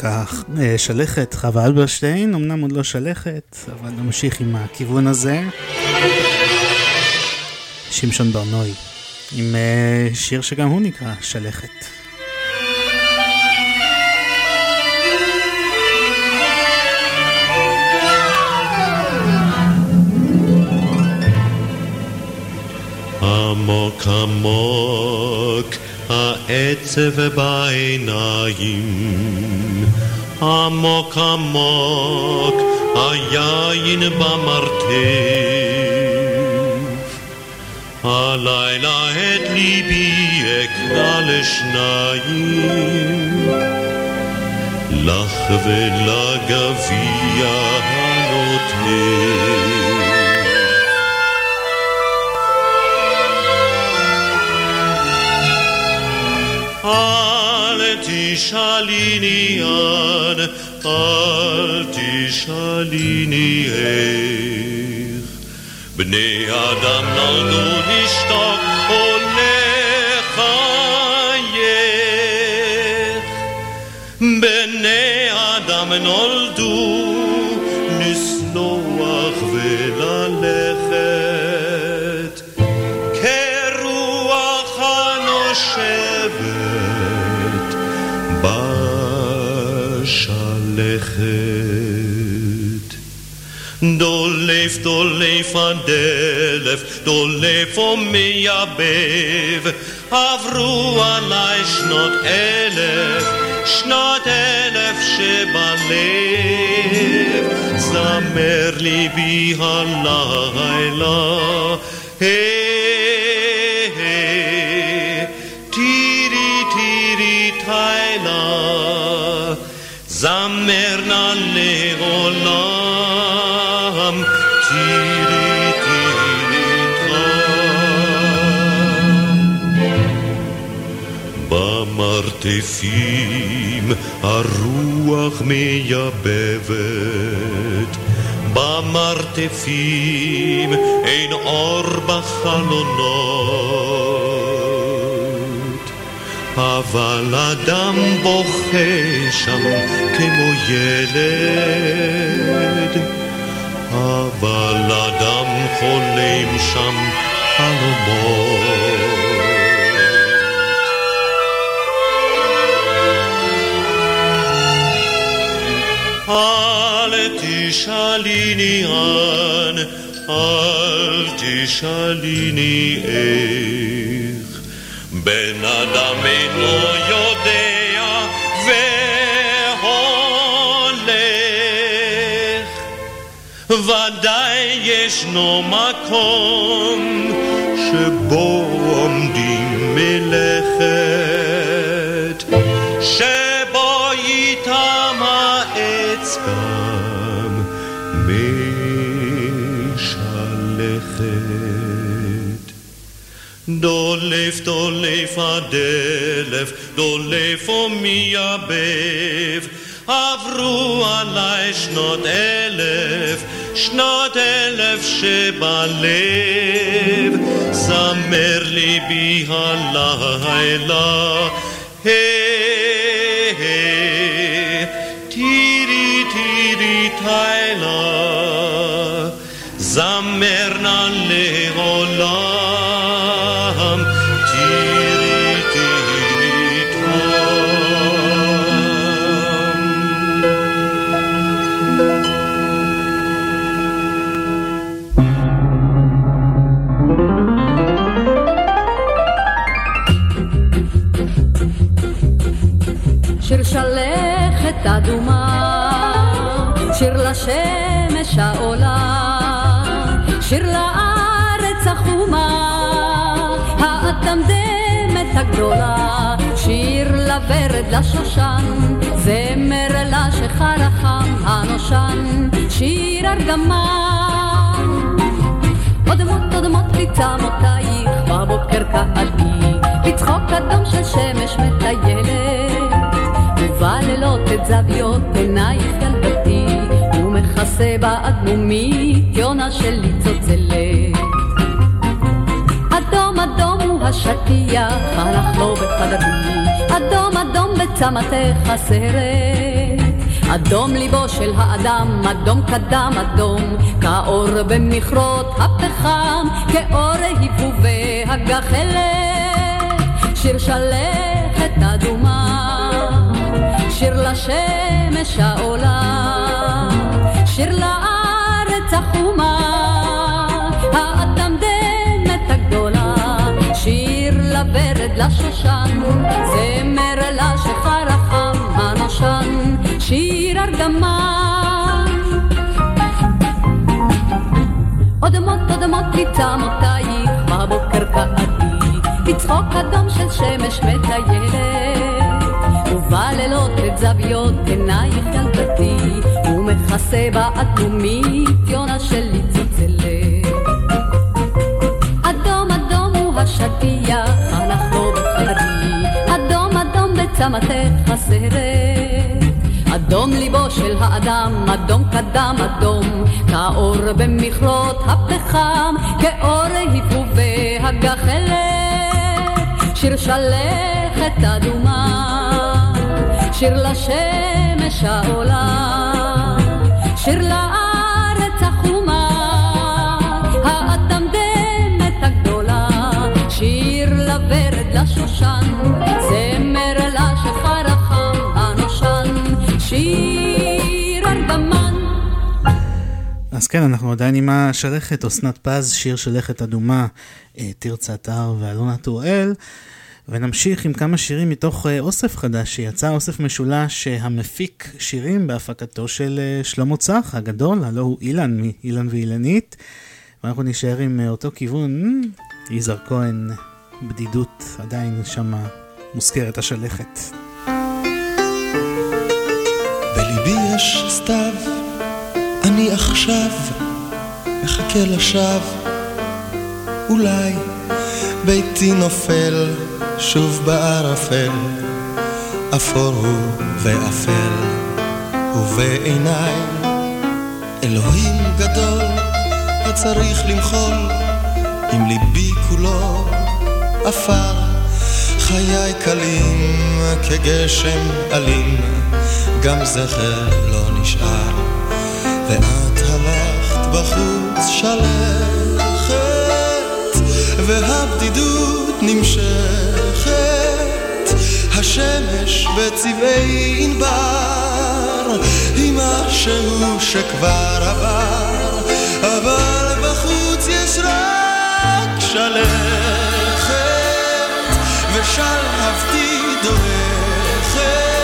נקרא אה, חווה אלברשטיין, אמנם עוד לא שלכת, אבל נמשיך עם הכיוון הזה. שמשון ברנוי, עם אה, שיר שגם הוא נקרא שלכת. עמוק עמוק העצב בעיניים, עמוק עמוק היין במרתף. הלילה את ליבי אקרא לשניים, לך ולגביע הנוטף. אל תשאליני אן, אל תשאליני איך. בני אדם נולדו לשתוק דולף דולף הדלף, דולף ומייבב, עברו עליי שנות אלף, שנות אלף שבלב, זמר ליבי הלילה, היי במרתפים הרוח מייבבת, במרתפים אין אור בחלונות. אבל אדם בוכה שם כמו ילד, אבל אדם חולם שם חלומות. אל תשאליני אן, אל תשאליני איך. בן אדם אינו יודע והולך. ודאי ישנו מקום שבו עומדים מלאכת, משלכת. דולף דולף עד אלף, דולף ומייבב. עברו עליי שנות אלף, שנות אלף שבלב. זמר ליבי הלילה, היי, טירי טירי תילה, זמר נא לוורד לשושן, זמר לשחר החם הנושן, שיר ארגמן. אודמות אודמות מצמותייך בבוקר קעדי, בצחוק אדום של שמש מטיילת. ובלילות את זוויות עינייך ילדתי, ומכסה באדמומית יונה שלי צוצלת. אדום אדום הוא השטיח, הלך לו בחדרי, אדום אדום בצמתך הסרט. אדום ליבו של האדם, אדום קדם אדום, כאור במכרות הפחם, כאור היבובי הגחלת. שיר שלכת אדומה, שיר לשמש העולה, שיר לארץ החומה, האדמדמת הגדולה, שיר לוורד לשושן, זמר לשחר החם הנושן, שיר ארגמן. אודמות אודמות מצמותייך בבוקר קעתי, בצחוק אדום של שמש מטיילת. ובלילות את זוויות עינייך ילדתי, ומכסה באדומית יונה שלי צלצלת. אדום אדום הוא השטיח, בצמתך הסרט. אדום ליבו של האדם, אדום קדם אדום, כאור במכרות הפחם, כאור היפובי הגחלת. שיר שלכת אדומה, שיר לשמש העולה, שיר לארץ החומה, האדמדמת זמר כן, אנחנו עדיין עם השלכת, אסנת פז, שיר שלכת אדומה, אה, תרצה אתר ואלונה טוראל. ונמשיך עם כמה שירים מתוך אה, אוסף חדש שיצא, אוסף משולש שהמפיק שירים בהפקתו של אה, שלמה צח הגדול, הלא הוא אילן מאילן ואילנית. ואנחנו נישאר עם אה, אותו כיוון, יזהר כהן, בדידות, עדיין שמה מוזכרת השלכת. בליבי יש סתיו, אני עכשיו מחכה לשווא. אולי ביתי נופל שוב בערפל, אפור הוא ואפל, ובעיניי אלוהים גדול הצריך למחול, עם ליבי כולו עפר, חיי קלים כגשם אלים, גם זכר לא נשאר, ואת הלכת בחוץ שלכת, והבדידות נמשכת, השמש בצבעי ענבר, עם משהו שכבר עבר, אבל בחוץ יש רק שלכת, ושלהבתי דורכת,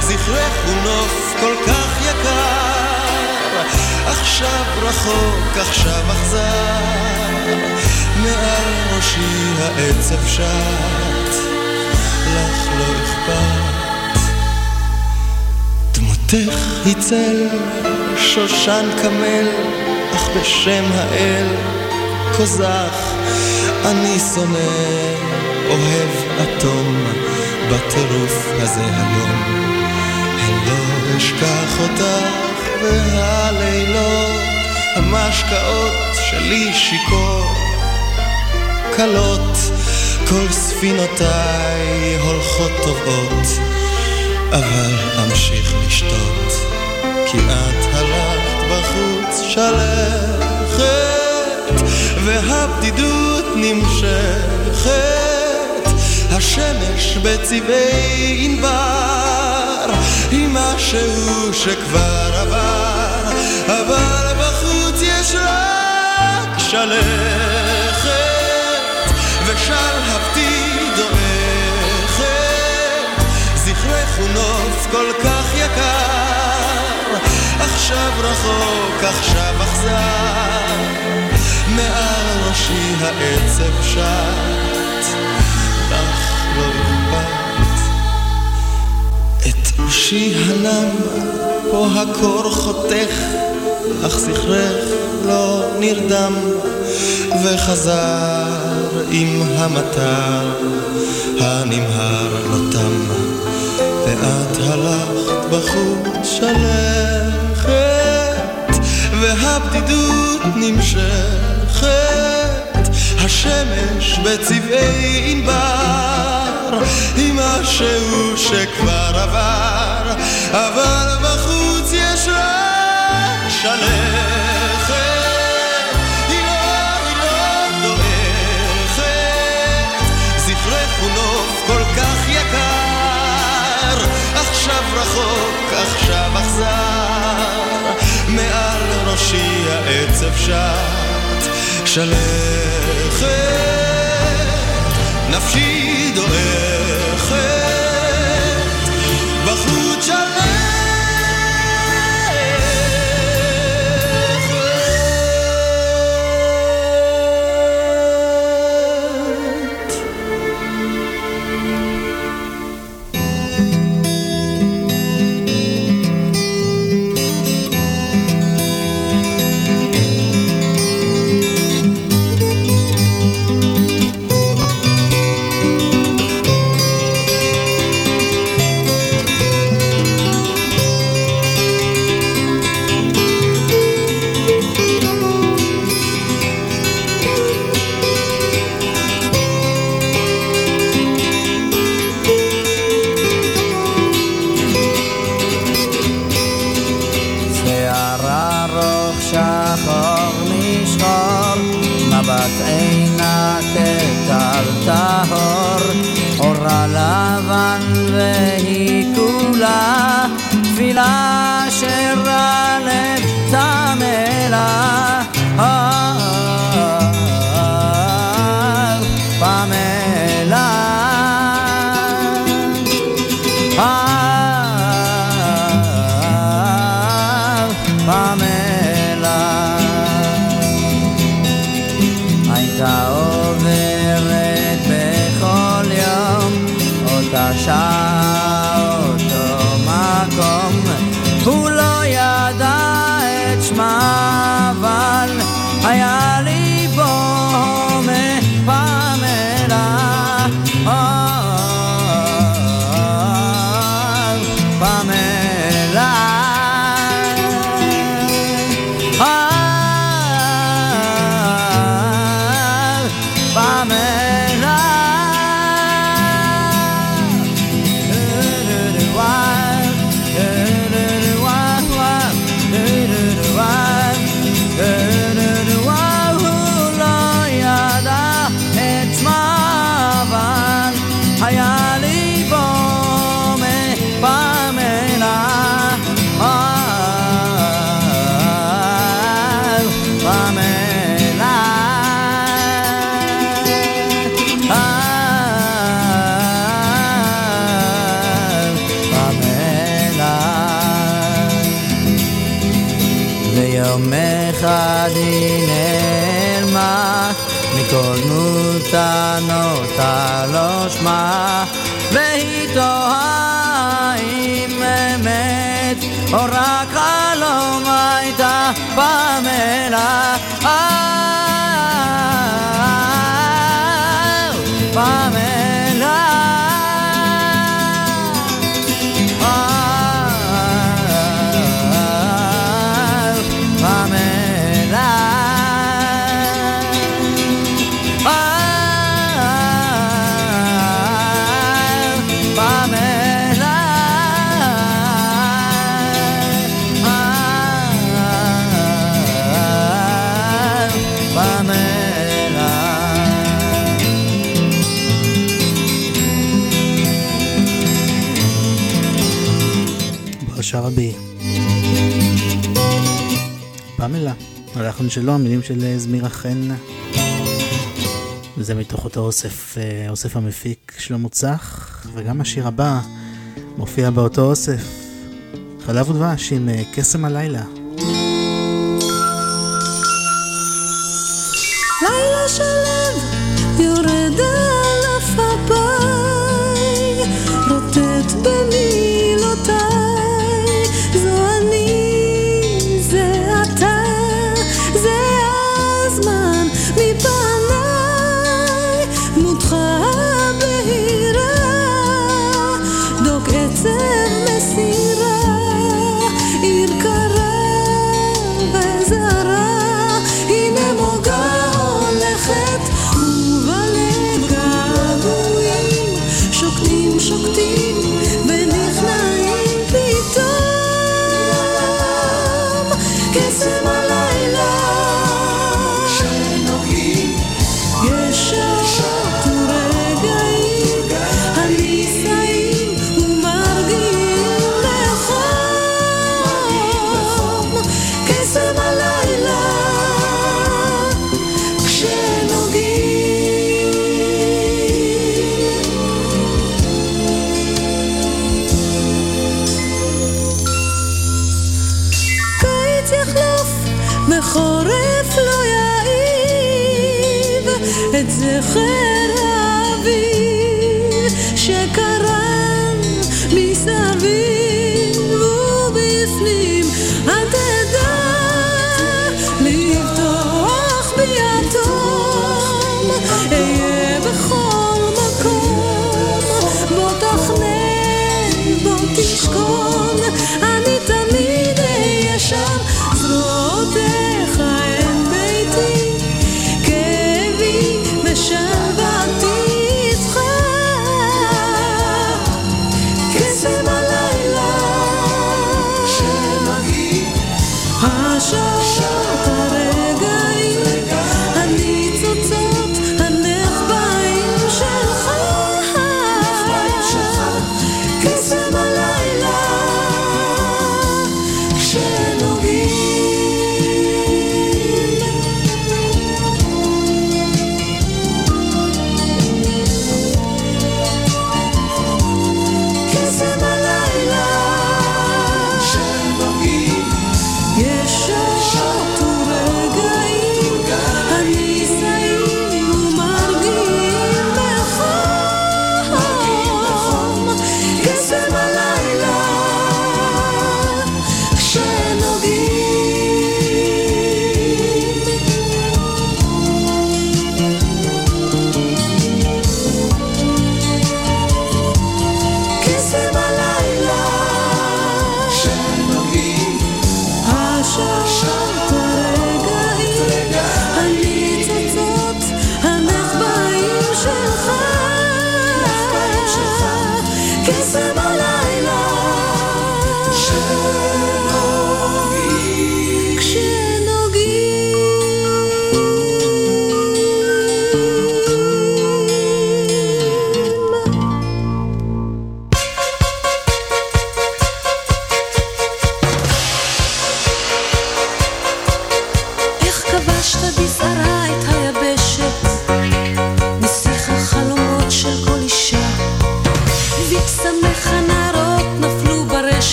זכרך הוא נוף כל כך יקר, עכשיו רחוק, עכשיו אכזר, מעל ראשי העצב שט, לך לא אכפת. דמותך היא צל, שושן קמל, אך בשם האל, קוזח, אני שונא, אוהב אטום, בטירוף הזה היום. אני לא אשכח אותך והלילות, המשקאות שלי שיכור, קלות, כל ספינותיי הולכות טובות, אבל אמשיך לשתות, כי את הלכת בחוץ שלכת. והבדידות נמשכת, השמש בצבעי ענבר, היא משהו שכבר עבר, אבל בחוץ יש רק שלכת, ושלהבתי דועכת, זכרך הוא נוף כל כך יקר, עכשיו רחוק, עכשיו אכזר. מעל ראשי העצב שט, ראשי הנם, פה הקור חותך, אך זכרך לא נרדם, וחזר עם המטר הנמהר לא תם, ואת הלכת בחוץ שלכת, והבדידות. נמשכת, השמש בצבעי ענבר, היא משהו שכבר עבר, אבל בחוץ יש רק שלכת. היא לא, היא לא דועכת, כל כך יקר, עכשיו רחוק, עכשיו אכזר, מעל ראשי העצב שם. שלכת, נפשי דועכת, הלחן שלו, המילים של אה, זמירה חן. וזה מתוך אותו אוסף, אה, אוסף המפיק שלמה צח, וגם השיר הבא מופיע באותו אוסף, חלב ודבש עם אה, קסם הלילה.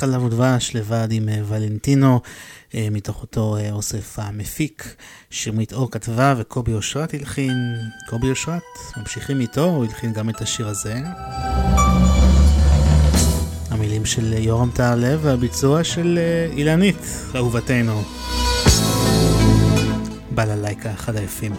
חלב ודבש לבד עם אה, ולנטינו, אה, מתוך אותו אה, אוסף המפיק, שמית אור כתבה וקובי אושרת הלחין. קובי אושרת, ממשיכים איתו, הוא הלחין גם את השיר הזה. המילים של יורם טהרלב והביצוע של אילנית, אהובתנו. בללייקה, אחד היפים.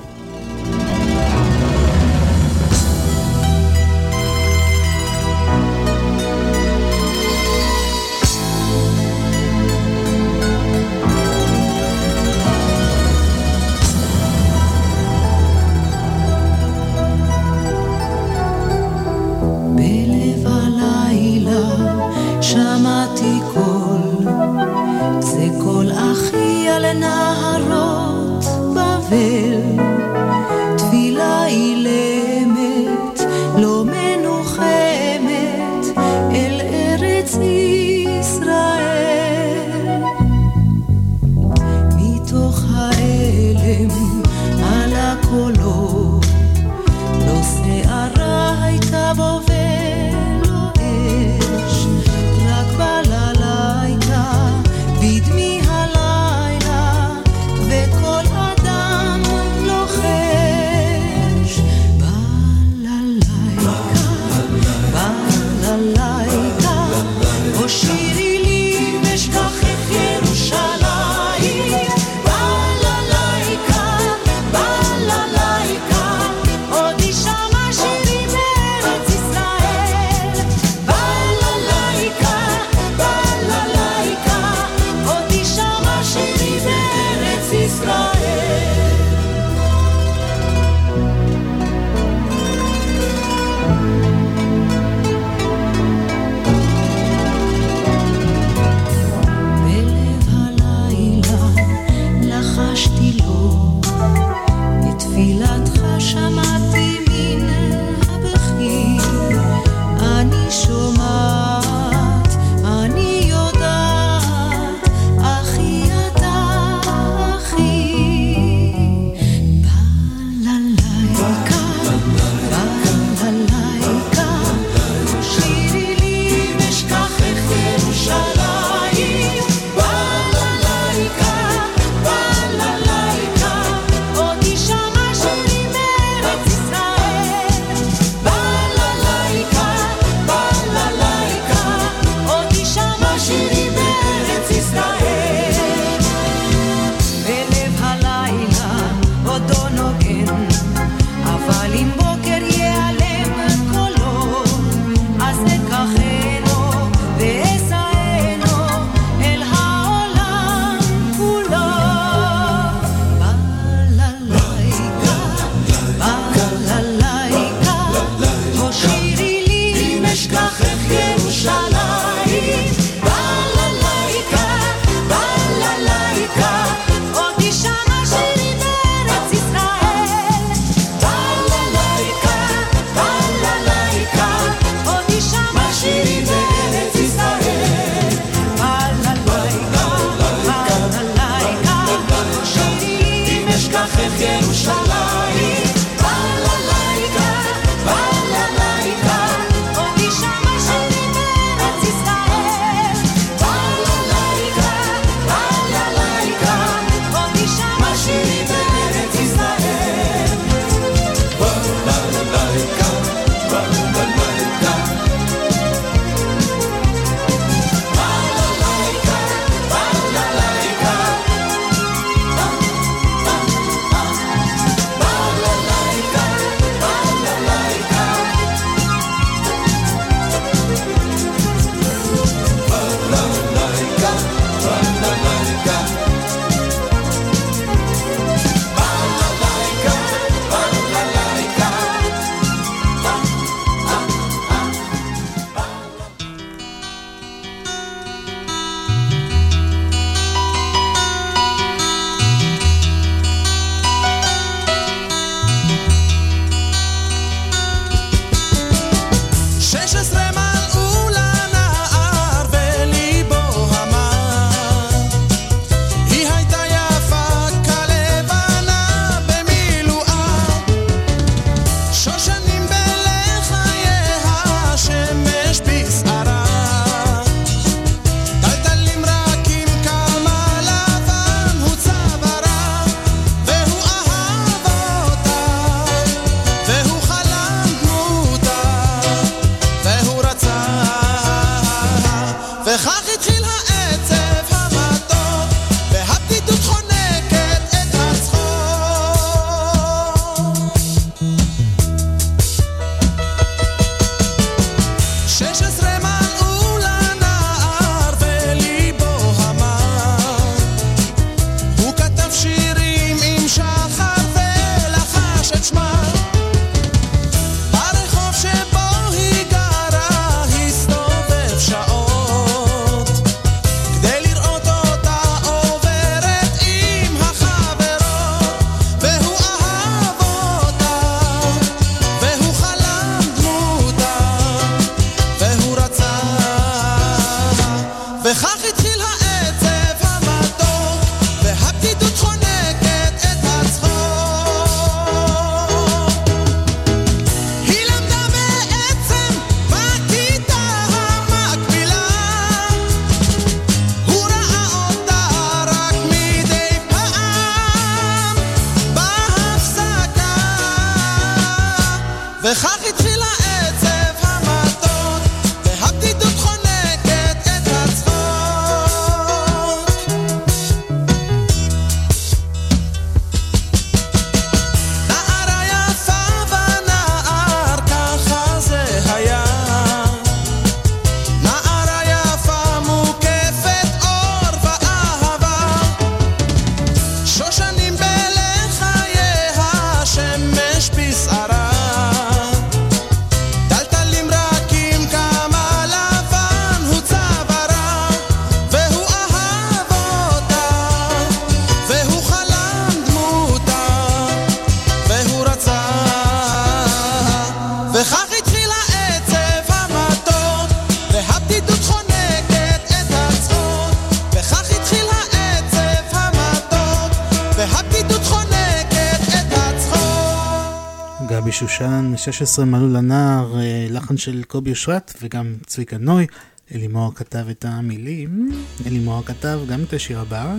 16 מלאו לנער, אה, לחן של קובי אושרת וגם צביקה נוי. אלי מוהר כתב את המילים, אלי מוהר כתב גם את השיר הבא.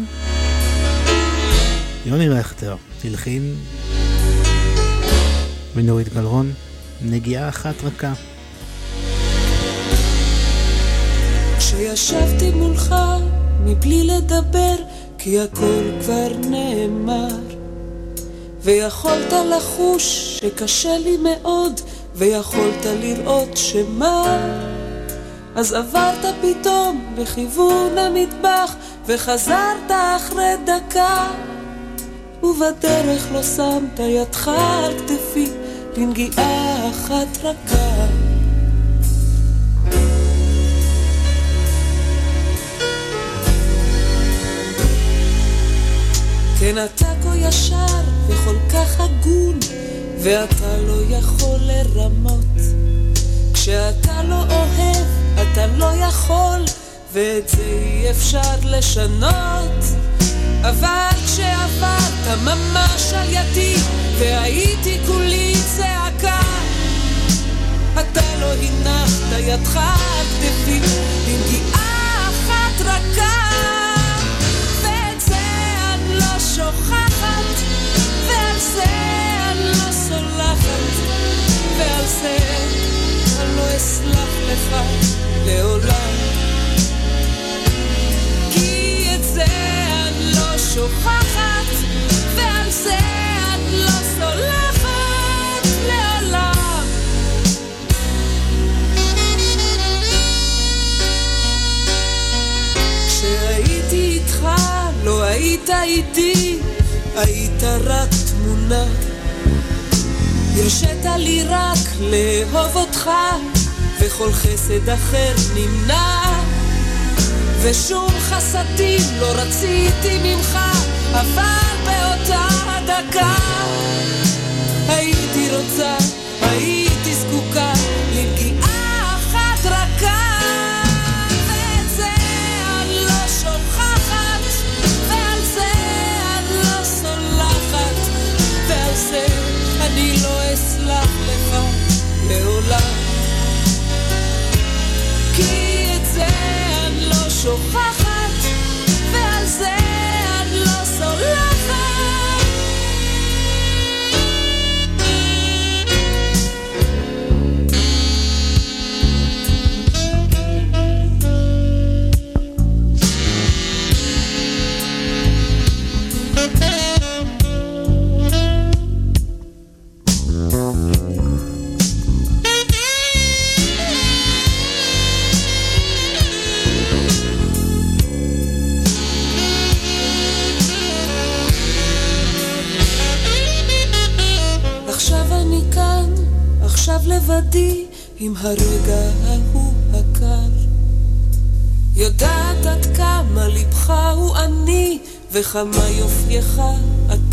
יוני רכטר, הלחין, ונורית גלרון, נגיעה אחת רכה. מבלי לדבר, כי. ויכולת לחוש שקשה לי מאוד, ויכולת לראות שמה. אז עברת פתאום לכיוון המטבח, וחזרת אחרי דקה. ובדרך לא שמת ידך על כתפי לנגיעה אחת רכה. כן אתה כה ישר וכל כך הגון, ואתה לא יכול לרמות. כשאתה לא אוהב, אתה לא יכול, ואת זה אי אפשר לשנות. אבל כשעברת ממש על ידי, והייתי כולי צעקה, אתה לא הנחת ידך על כתפי, בנגיעה אחת רכה. שוכחת, ועל זה אני לא סולחת, ועל זה אני לא אסלח לך לעולם. כי את זה אני לא שוכחת, ועל זה אני לא סולחת לעולם. כשהייתי איתך לא היית איתי, היית רק תמונה. הרשית לי רק לאהוב אותך, וכל חסד אחר נמנע. ושום חסדים לא רציתי ממך, אבל באותה דקה הייתי רוצה, אני לא וכמה יופייך אתה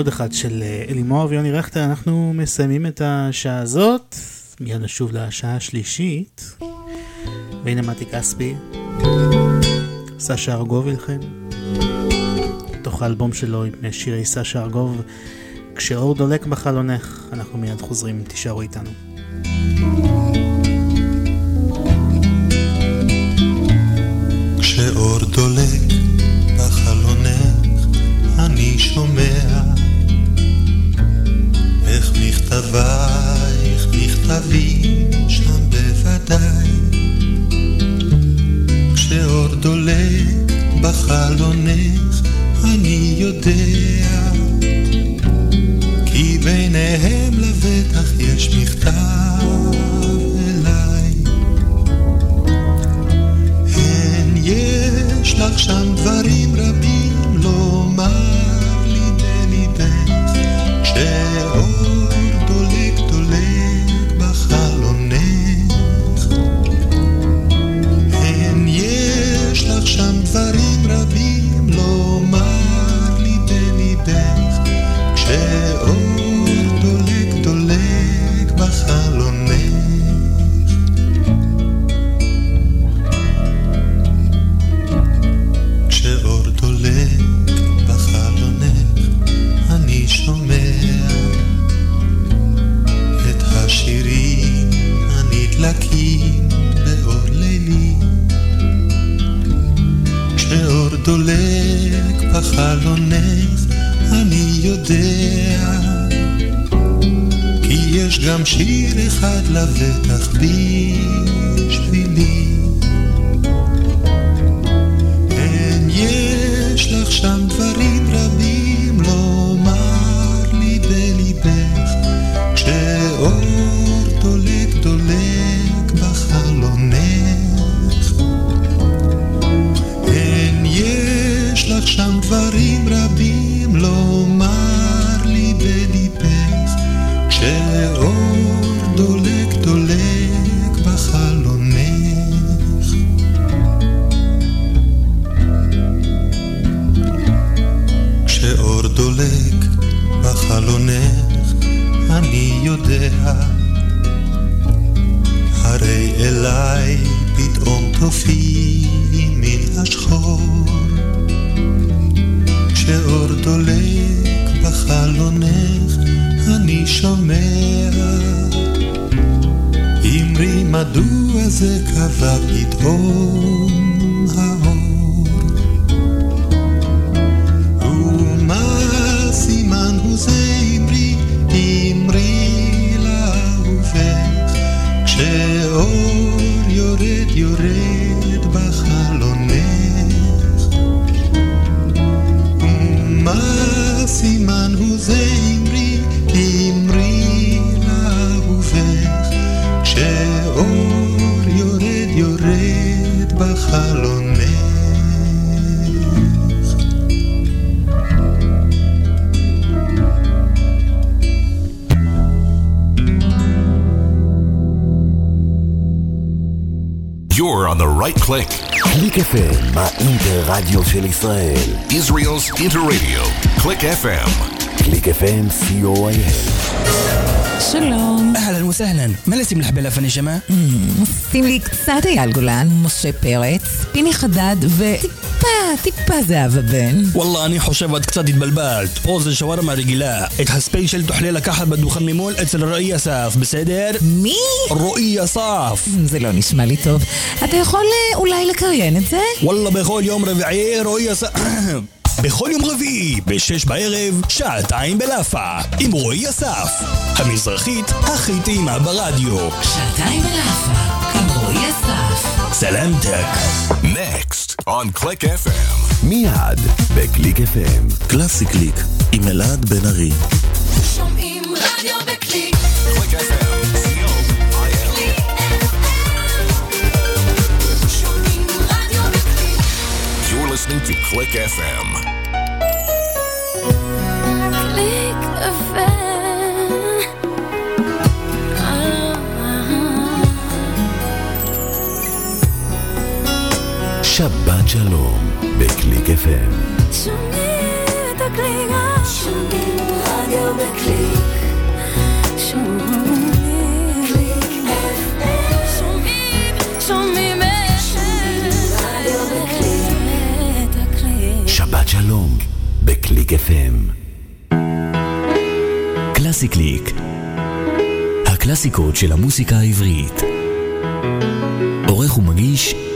עוד אחד של אה, אלימור ויוני רכטר, אנחנו מסיימים את השעה הזאת, מיד נשוב לשעה השלישית, והנה מתי כספי, סשה ארגוב ילחם, תוך האלבום שלו עם שירי סשה ארגוב, כשאור דולק בחלונך, אנחנו מיד חוזרים, תישארו איתנו. באור לשים לך בלאפן נשמה? שים לי קצת אייל גולן, משה פרץ, פיני חדד וטיפה, טיפה זהבה בן. וואלה, אני חושב את קצת התבלבלת. פה זה שווארמה רגילה. את הספיישל תוכלי לקחת בדוכן ממול אצל רועי אסף, בסדר? מי? רועי אסף. זה לא נשמע לי טוב. אתה יכול אולי לקריין את זה? וואלה, בכל יום רביעי רועי אסף... בכל יום רביעי, בשש בערב, שעתיים בלאפה, עם רועי אסף, המזרחית הכי טעימה ברדיו. שעתיים בלאפה, עם רועי אסף. סלמתק. Next on Click FM. מיד בקליק FM. קלאסי קליק עם אלעד בן ארי. שומעים רדיו בקליק. קליק FM. listening to Click FM. שלום בקליק FM. שומעים את הקליק, שומעים רדיו בקליק. שומעים קליק FM. שומעים, שומעים רדיו בקליק. שבת שלום בקליק FM. קלאסי קליק. הקלאסיקות של המוסיקה העברית. עורך ומגיש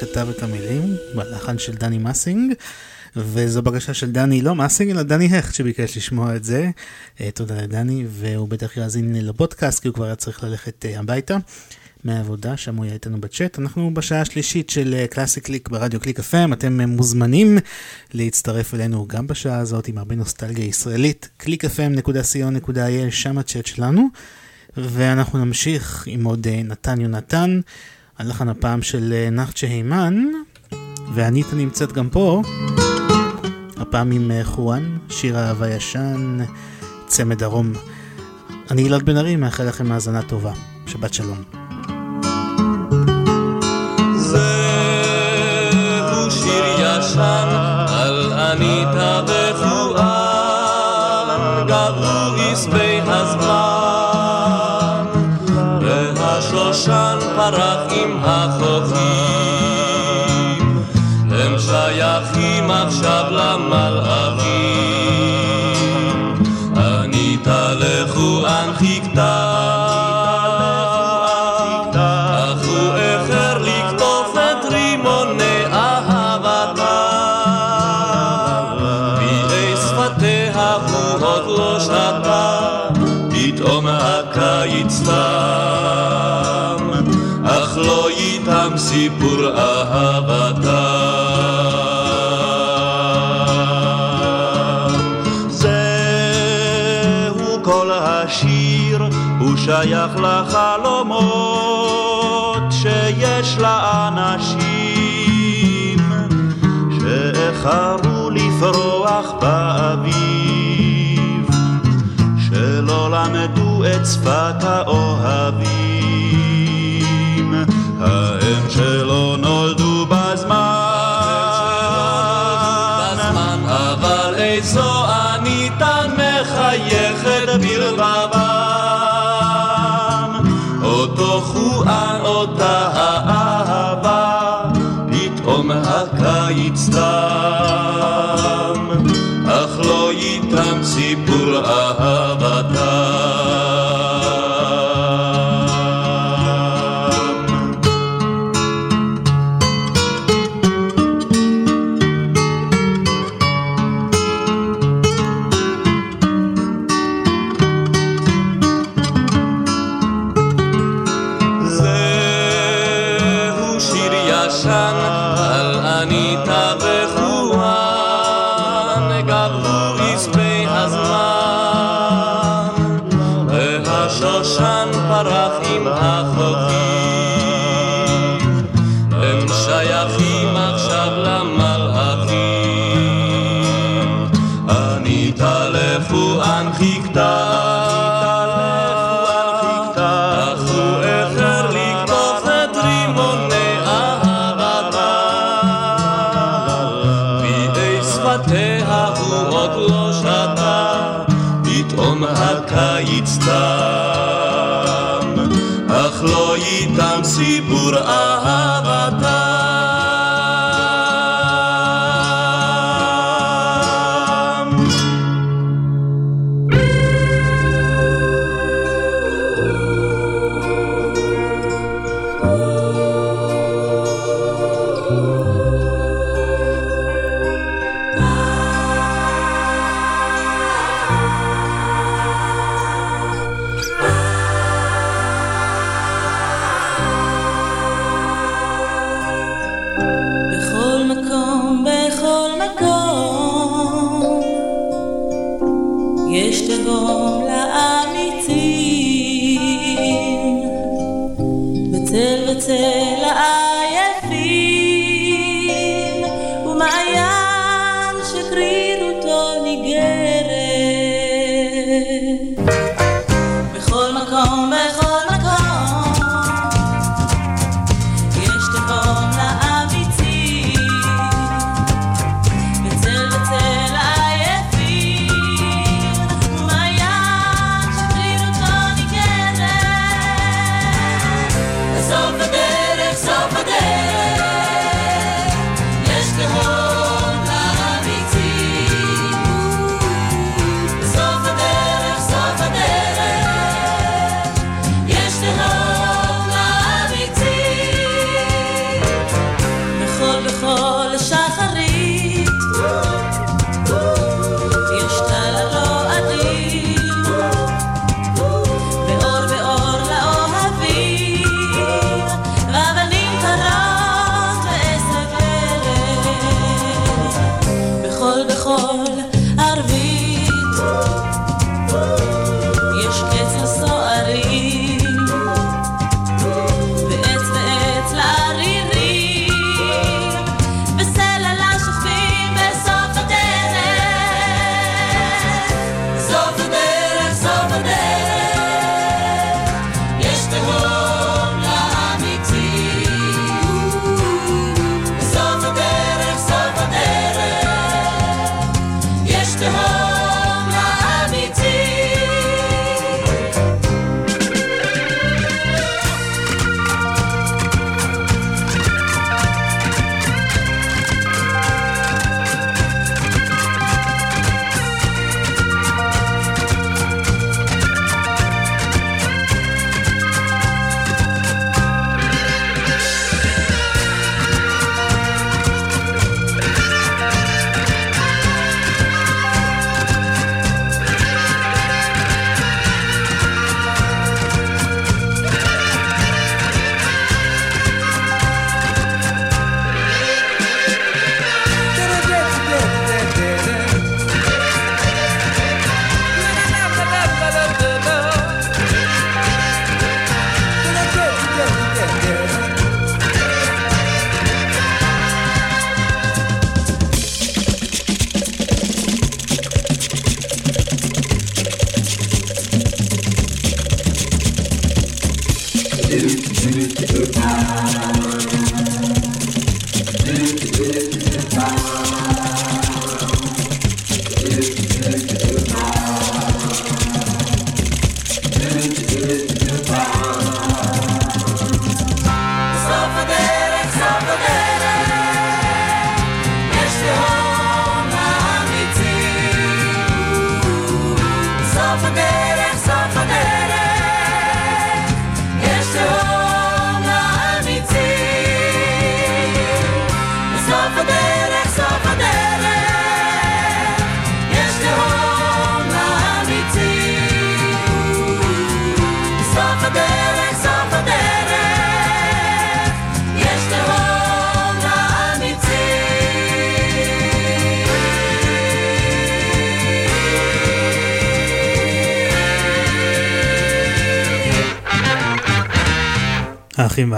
כתב את המילים בלחן של דני מסינג. וזו בקשה של דני, לא מסינג, אלא דני הכט שביקש לשמוע את זה. אה, תודה לדני, והוא בטח יאזין לפודקאסט, כי הוא כבר היה צריך ללכת אה, הביתה מהעבודה, שם הוא יהיה איתנו בצ'אט. אנחנו בשעה השלישית של קלאסי אה, קליק ברדיו קליק FM, אתם מוזמנים להצטרף אלינו גם בשעה הזאת עם הרבה נוסטלגיה ישראלית. clickfm.co.il, שם הצ'אט שלנו. ואנחנו נמשיך עם עוד נתן יונתן. הלחן הפעם של אה, נחצ'ה הימן, ואניטה נמצאת גם פה, הפעם עם אה, חואן, שיר אהבה ישן, צמד דרום. אני אילן בן ארי, מאחל לכם האזנה טובה. שבת שלום. שיר ישן על אניטה וחואן, גבו שייך לחלומות שיש לאנשים שאיחרו לפרוח באביב, שלא למדו את שפת האוהבים, שפתיה הוא עוד לא שתה, פתאום הקיץ תם, אך לא ייתם סיפור אהבתה.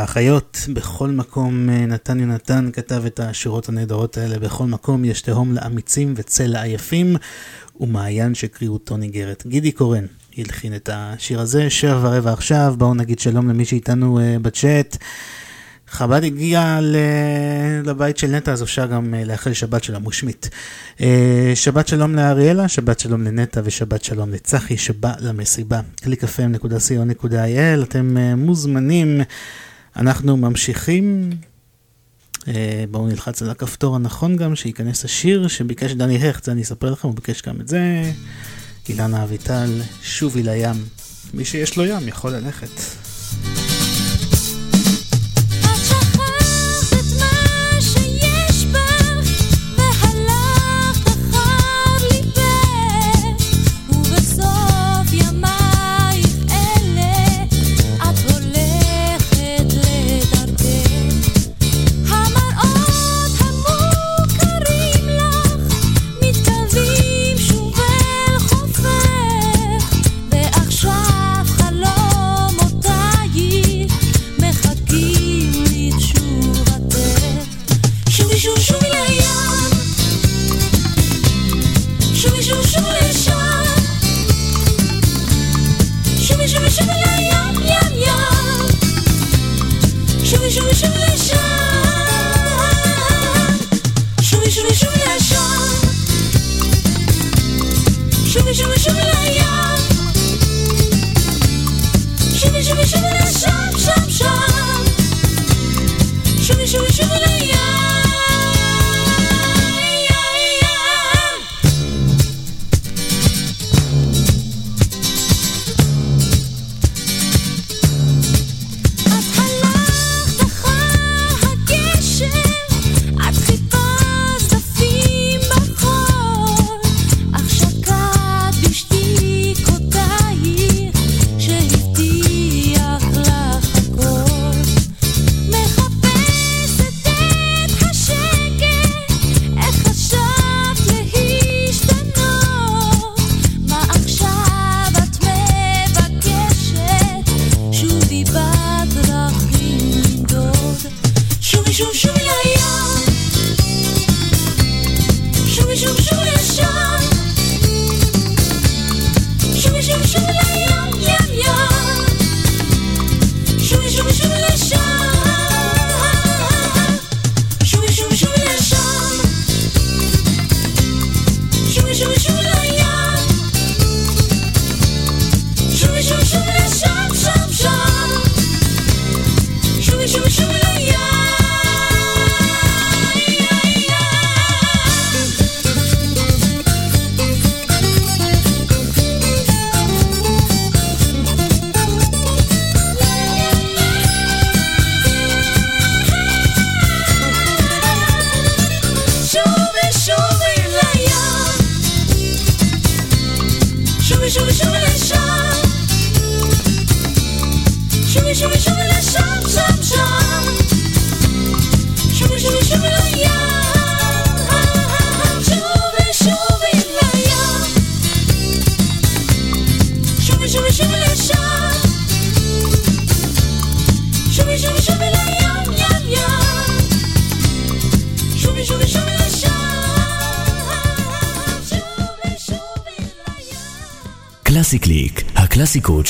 והאחיות, בכל מקום אה, נתן יונתן כתב את השורות הנהדרות האלה, בכל מקום יש תהום לאמיצים וצל לעייפים, ומעיין שקריאותו ניגרת. גידי קורן הלחין את השיר הזה, שבע ורבע עכשיו, בואו נגיד שלום למי שאיתנו uh, בצ'אט. חב"ד הגיע לבית של נטע, אז אפשר גם אה, לאחל שבת שלום ושמית. שבת שלום לאריאלה, שבת שלום לנטע ושבת שלום לצחי שבא למסיבה. www.clickfm.co.il, אתם מוזמנים. אנחנו ממשיכים. בואו נלחץ על הכפתור הנכון גם, שייכנס השיר שביקש דני הכט, זה אני אספר לכם, הוא ביקש גם את זה. אילנה אביטל, שובי לים. מי שיש לו ים יכול ללכת.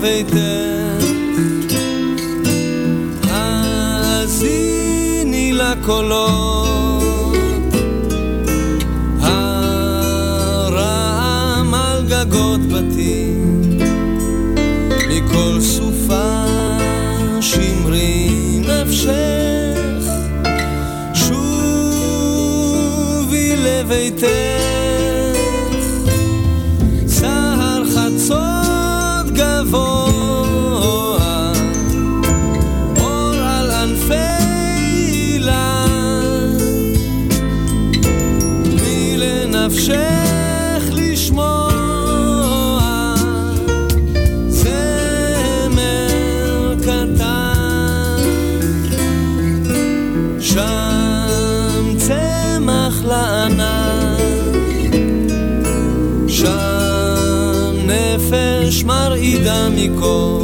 לביתך, האזיני לקולות, הרעם על גגות בתים, מכל סופה שמרי נפשך, שובי לביתך. loco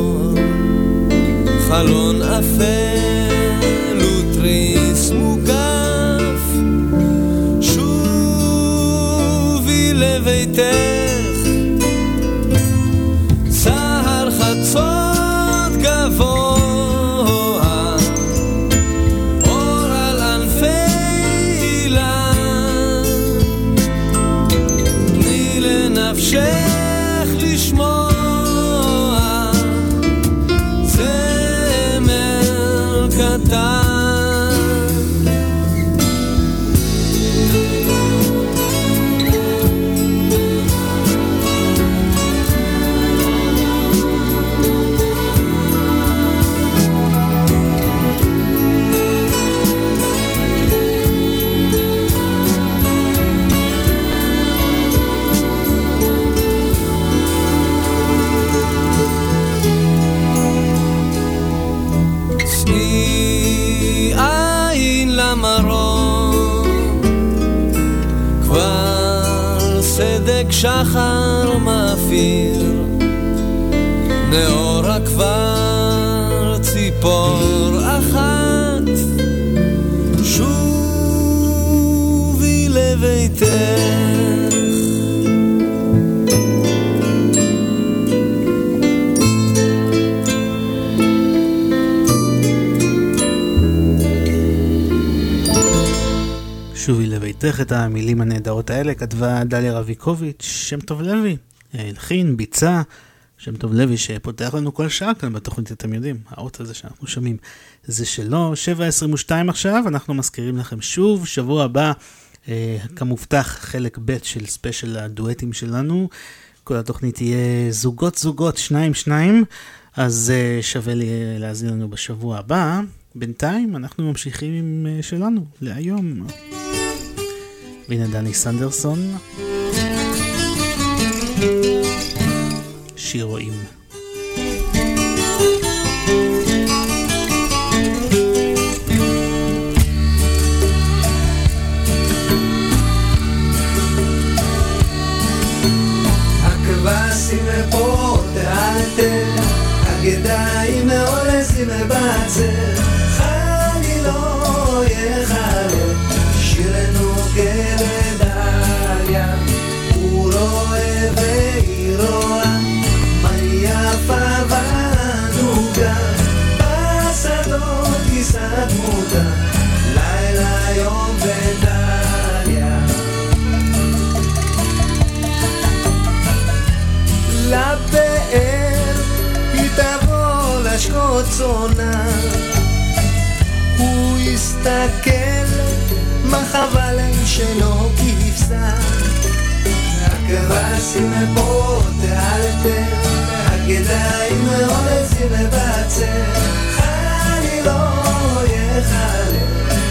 לביתך את המילים הנהדרות האלה כתבה דליה רביקוביץ', שם טוב לוי, הלחין, ביצע, שם טוב לוי שפותח לנו כל שעה כאן בתוכנית, אתם יודעים, האות הזה שאנחנו שומעים זה שלו, 7.22 עכשיו, אנחנו מזכירים לכם שוב, שבוע הבא, אה, כמובטח, חלק ב' של ספיישל הדואטים שלנו, כל התוכנית תהיה זוגות זוגות, שניים שניים, אז אה, שווה לי להאזין לנו בשבוע הבא. בינתיים אנחנו ממשיכים עם אה, שלנו להיום. והנה דני סנדרסון. שיר רואים. הגדיים לשקוט צונה הוא יסתכל מה חבל שלא כבשה הכבשים פה תאלתר הגדיים עולזים לבצר. חני לא יחלל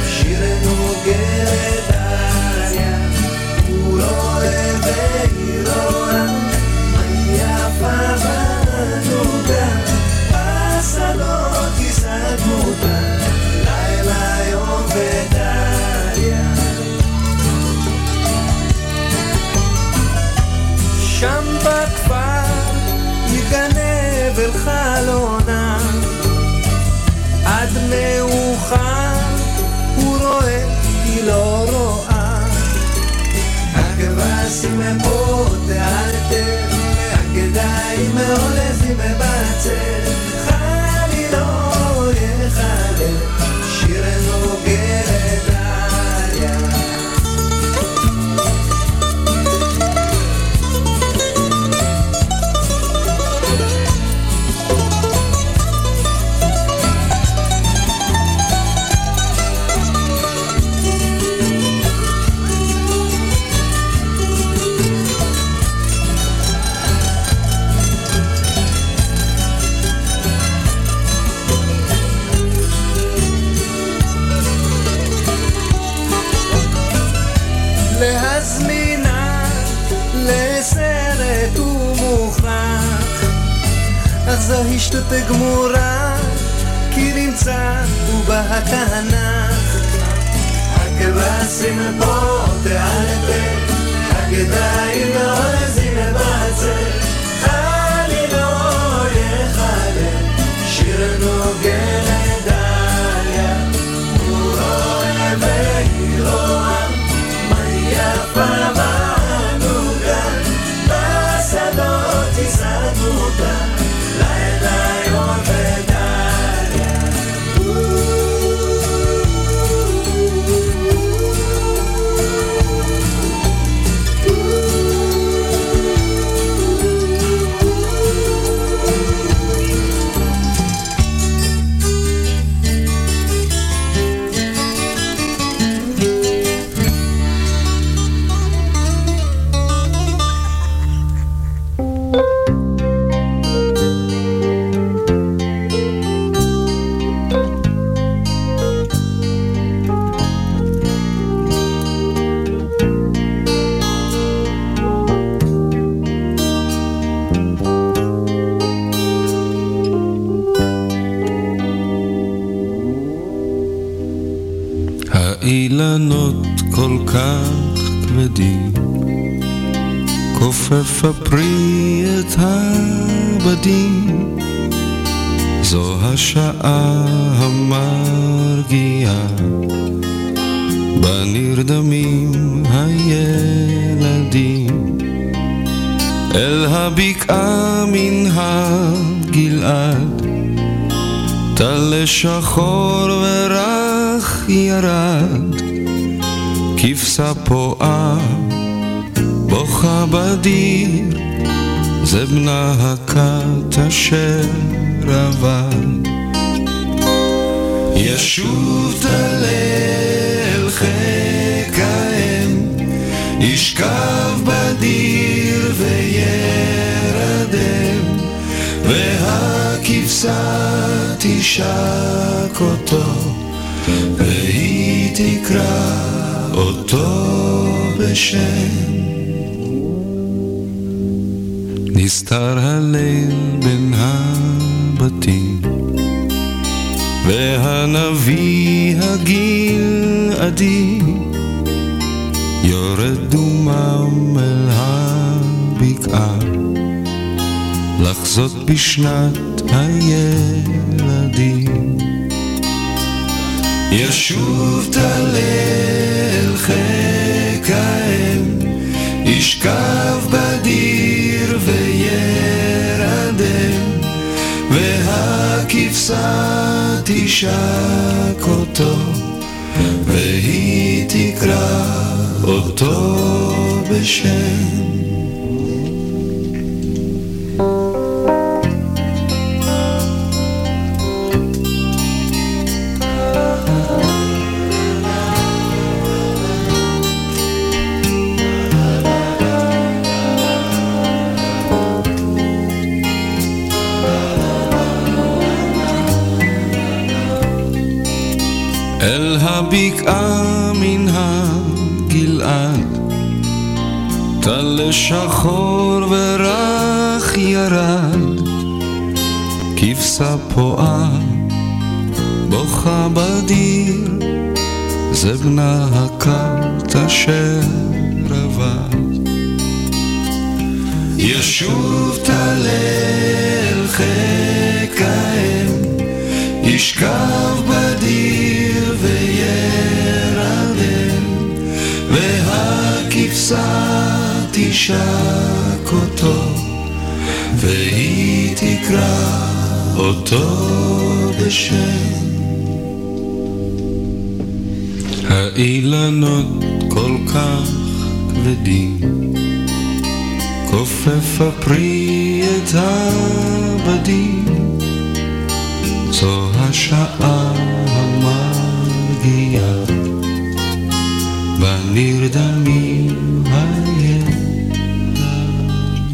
שירנו גרדליה הוא רואה והיא הכבשים הם פה תאלתר הגדיים מעולזים בבצר, חני לא יחלל, אך זוהי שטות גמורה כי נמצא ובה התנ"ך כבשים פה תעלתה, הגדיים נועזים לבצע, חלי לא יחלה, שיר נוגע לדליה, הוא והיא רואה, מה יפה כך כבדים, כופף הפרי את הבדים, זו השעה המרגיעה, בה נרדמים הילדים, אל הבקעה מן הגלעד, טל שחור ורך ירד, כבשה פועה, בוכה בדיר, זה בנה הכת אשר עבד. ישוב תלה אל חיק האם, ישכב בדיר וירדם, והכבשה תשק אותו, והיא תקרא אותו בשם. נסתר הליל בין הבתים, והנביא הגלעדי יורד דומם אל הבקעה, לחזות בשנת הילדים. ישוב תלה אל חיק האם, ישכב בדיר וירדם, והכבשה תשק אותו, והיא תקרא אותו בשם. שחור ורך ירד, כבשה פועה, בוכה בדיר, זה בנה הכת אשר עבד. ישוב תלה אל חיק האם, ישכב בדיר וירדם, והכבשה תשק אותו, והיא תקרא אותו בשם. האילנות כל כך כבדים, כופף הפרי את הבדים. זו השעה המרגיעה, בנרדמים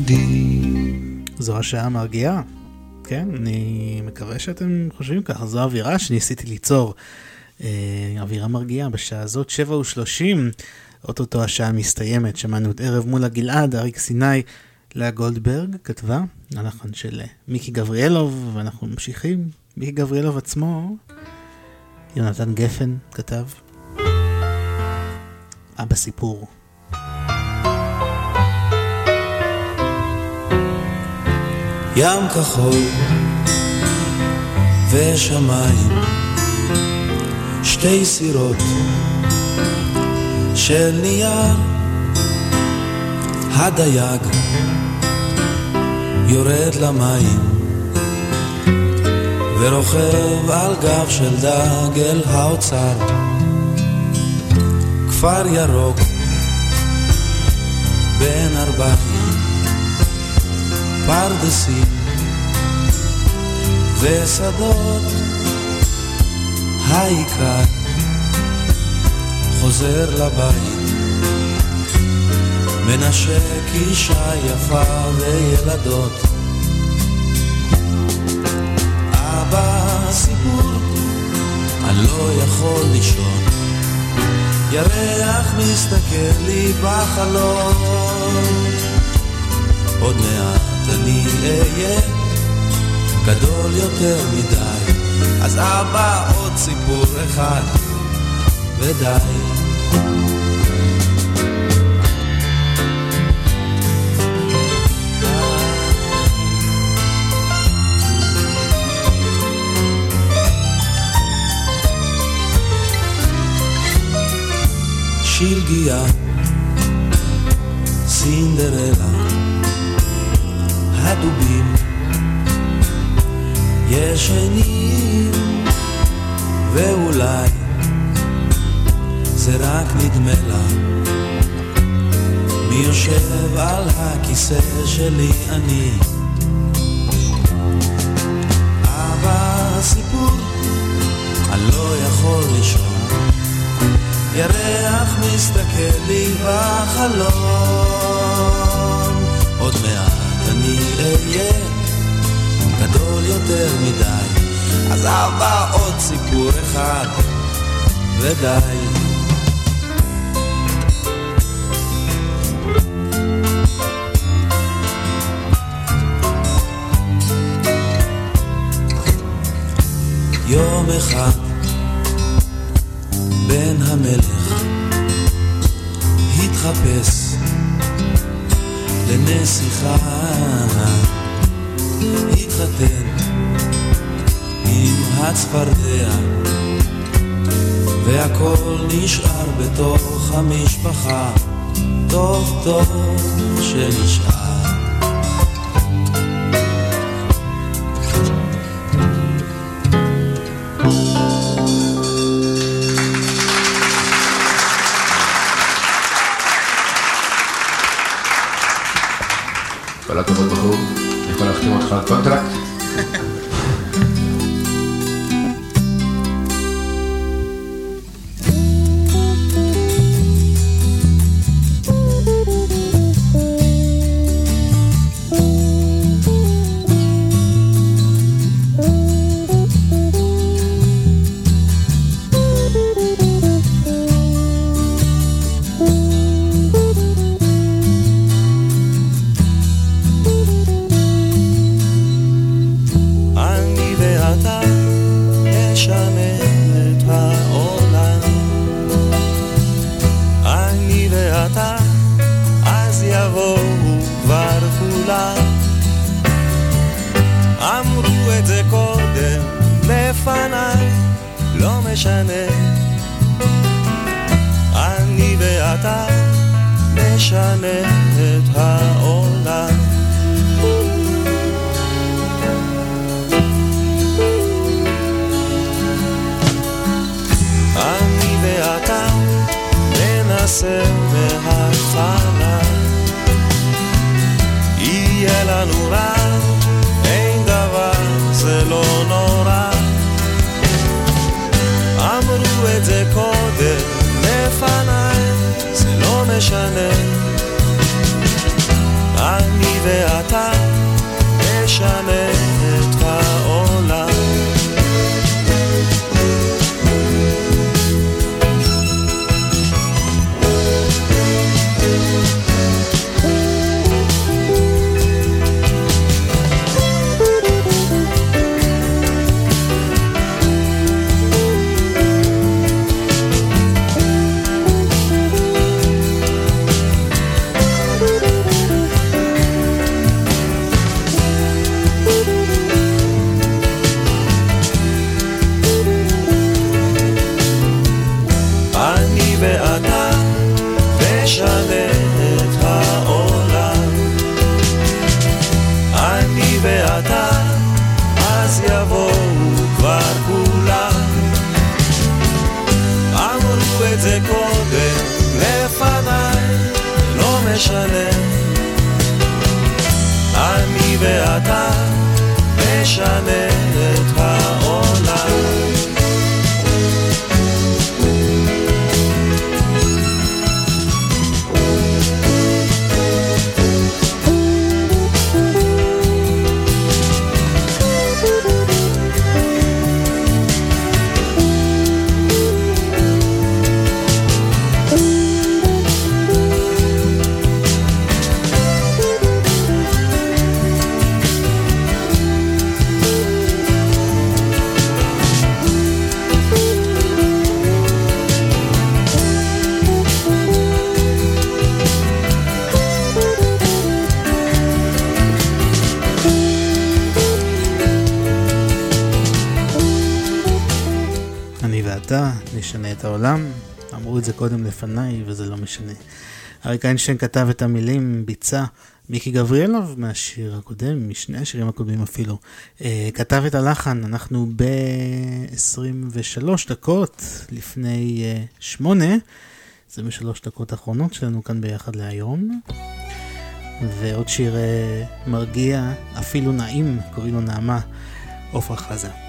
הילדים. זו השעה המרגיעה. כן, אני מקווה שאתם חושבים ככה, זו האווירה שניסיתי ליצור. אה, אווירה מרגיעה בשעה הזאת, שבע ושלושים, אוטוטו השעה מסתיימת, שמענו את ערב מול הגלעד, אריק סיני, לאה גולדברג כתבה, הלחן של אה, מיקי גבריאלוב, ואנחנו ממשיכים, מיקי גבריאלוב עצמו, יונתן גפן כתב. אבא סיפור. ים כחול ושמיים, שתי סירות של נייר, הדייג יורד למים ורוכב על גב של דג אל האוצר. כפר ירוק בין ארבעים, פרדסים ושדות, העיקר חוזר לבית, מנשק אישה יפה וילדות. אבא סיפור, אני לא יכול לישון, ירח מסתכל לי בחלום. עוד מעט אני אהיה גדול יותר מדי, אז אבא עוד סיפור אחד. ודי. שלגיה, סינדרלה, הדובים ישנים, ואולי זה רק נדמה לה. מי יושב על הכיסא שלי אני? אבא סיפור, אני לא יכול לישון. ירח מסתכל לי בחלום, ודי. יום נשאר בתוך המשפחה, טוב טוב שנשאר. אריק איינשטיין כתב את המילים, ביצע מיקי גבריאלוב מהשיר הקודם, משני השירים הקודמים אפילו, אה, כתב את הלחן, אנחנו ב-23 דקות לפני אה, 8, 23 דקות האחרונות שלנו כאן ביחד להיום. ועוד שיר אה, מרגיע, אפילו נעים, קוראים לו נעמה, עפרה חזה.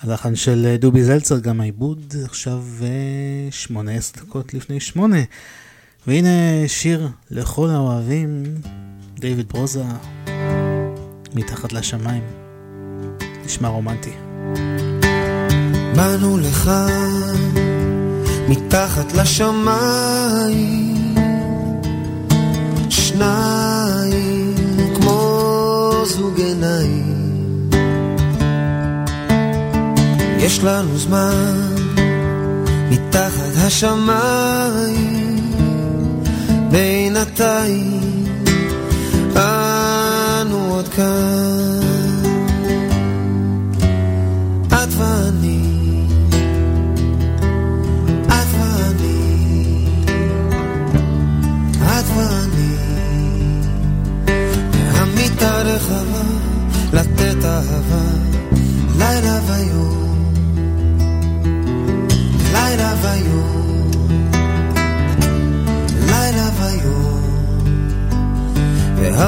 הלחן של דובי זלצר, גם העיבוד, עכשיו אה, 18 דקות לפני שמונה. והנה שיר לכל האוהבים, דיוויד ברוזה, מתחת לשמיים. נשמע רומנטי. באנו לך מתחת לשמיים שניים כמו זוג עיניים יש לנו זמן מתחת השמיים בינתיים אנו עוד כאן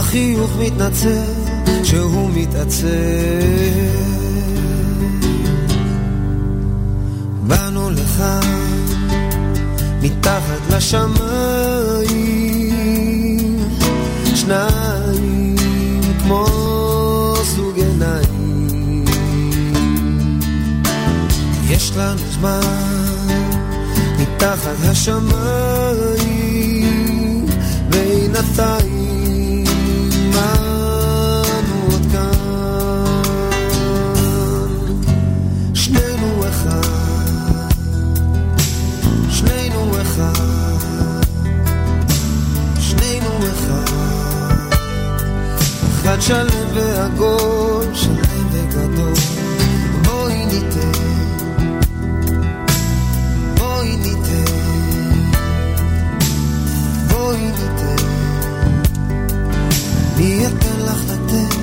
והחיוך מתנצל שהוא מתעצב באנו לך מתחת לשמיים. שניים כמו זוג עיניים. יש לנו זמן מתחת השמיים בינתיים אחד שלם ועגול שלם וגדול. בואי ניתן בואי ניתן בואי ניתן. אני אתן לך לתת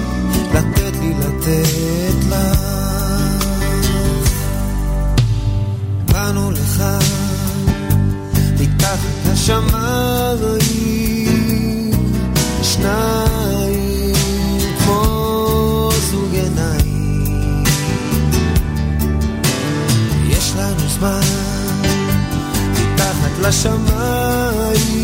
לתת לי לתת לך? באנו לך מתחת השמיים שניים לשמיים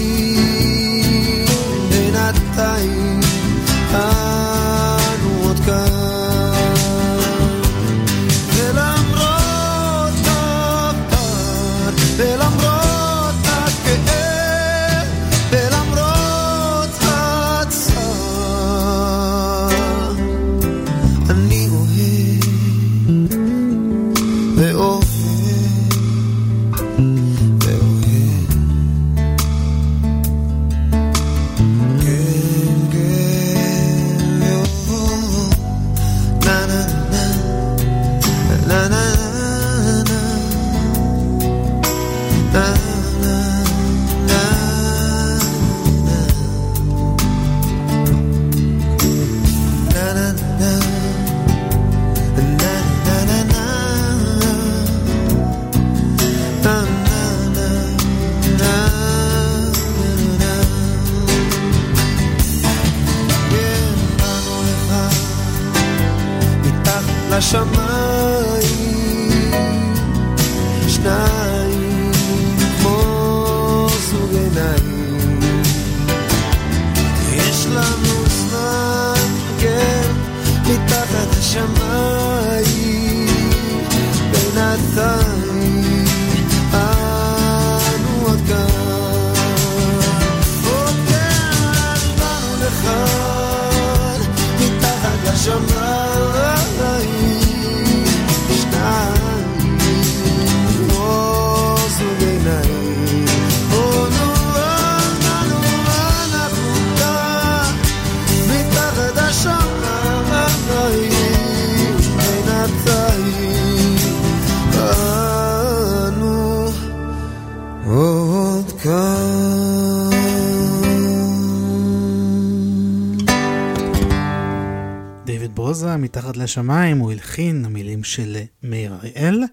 לשמיים, הוא הלחין המילים של מאיר אריאל.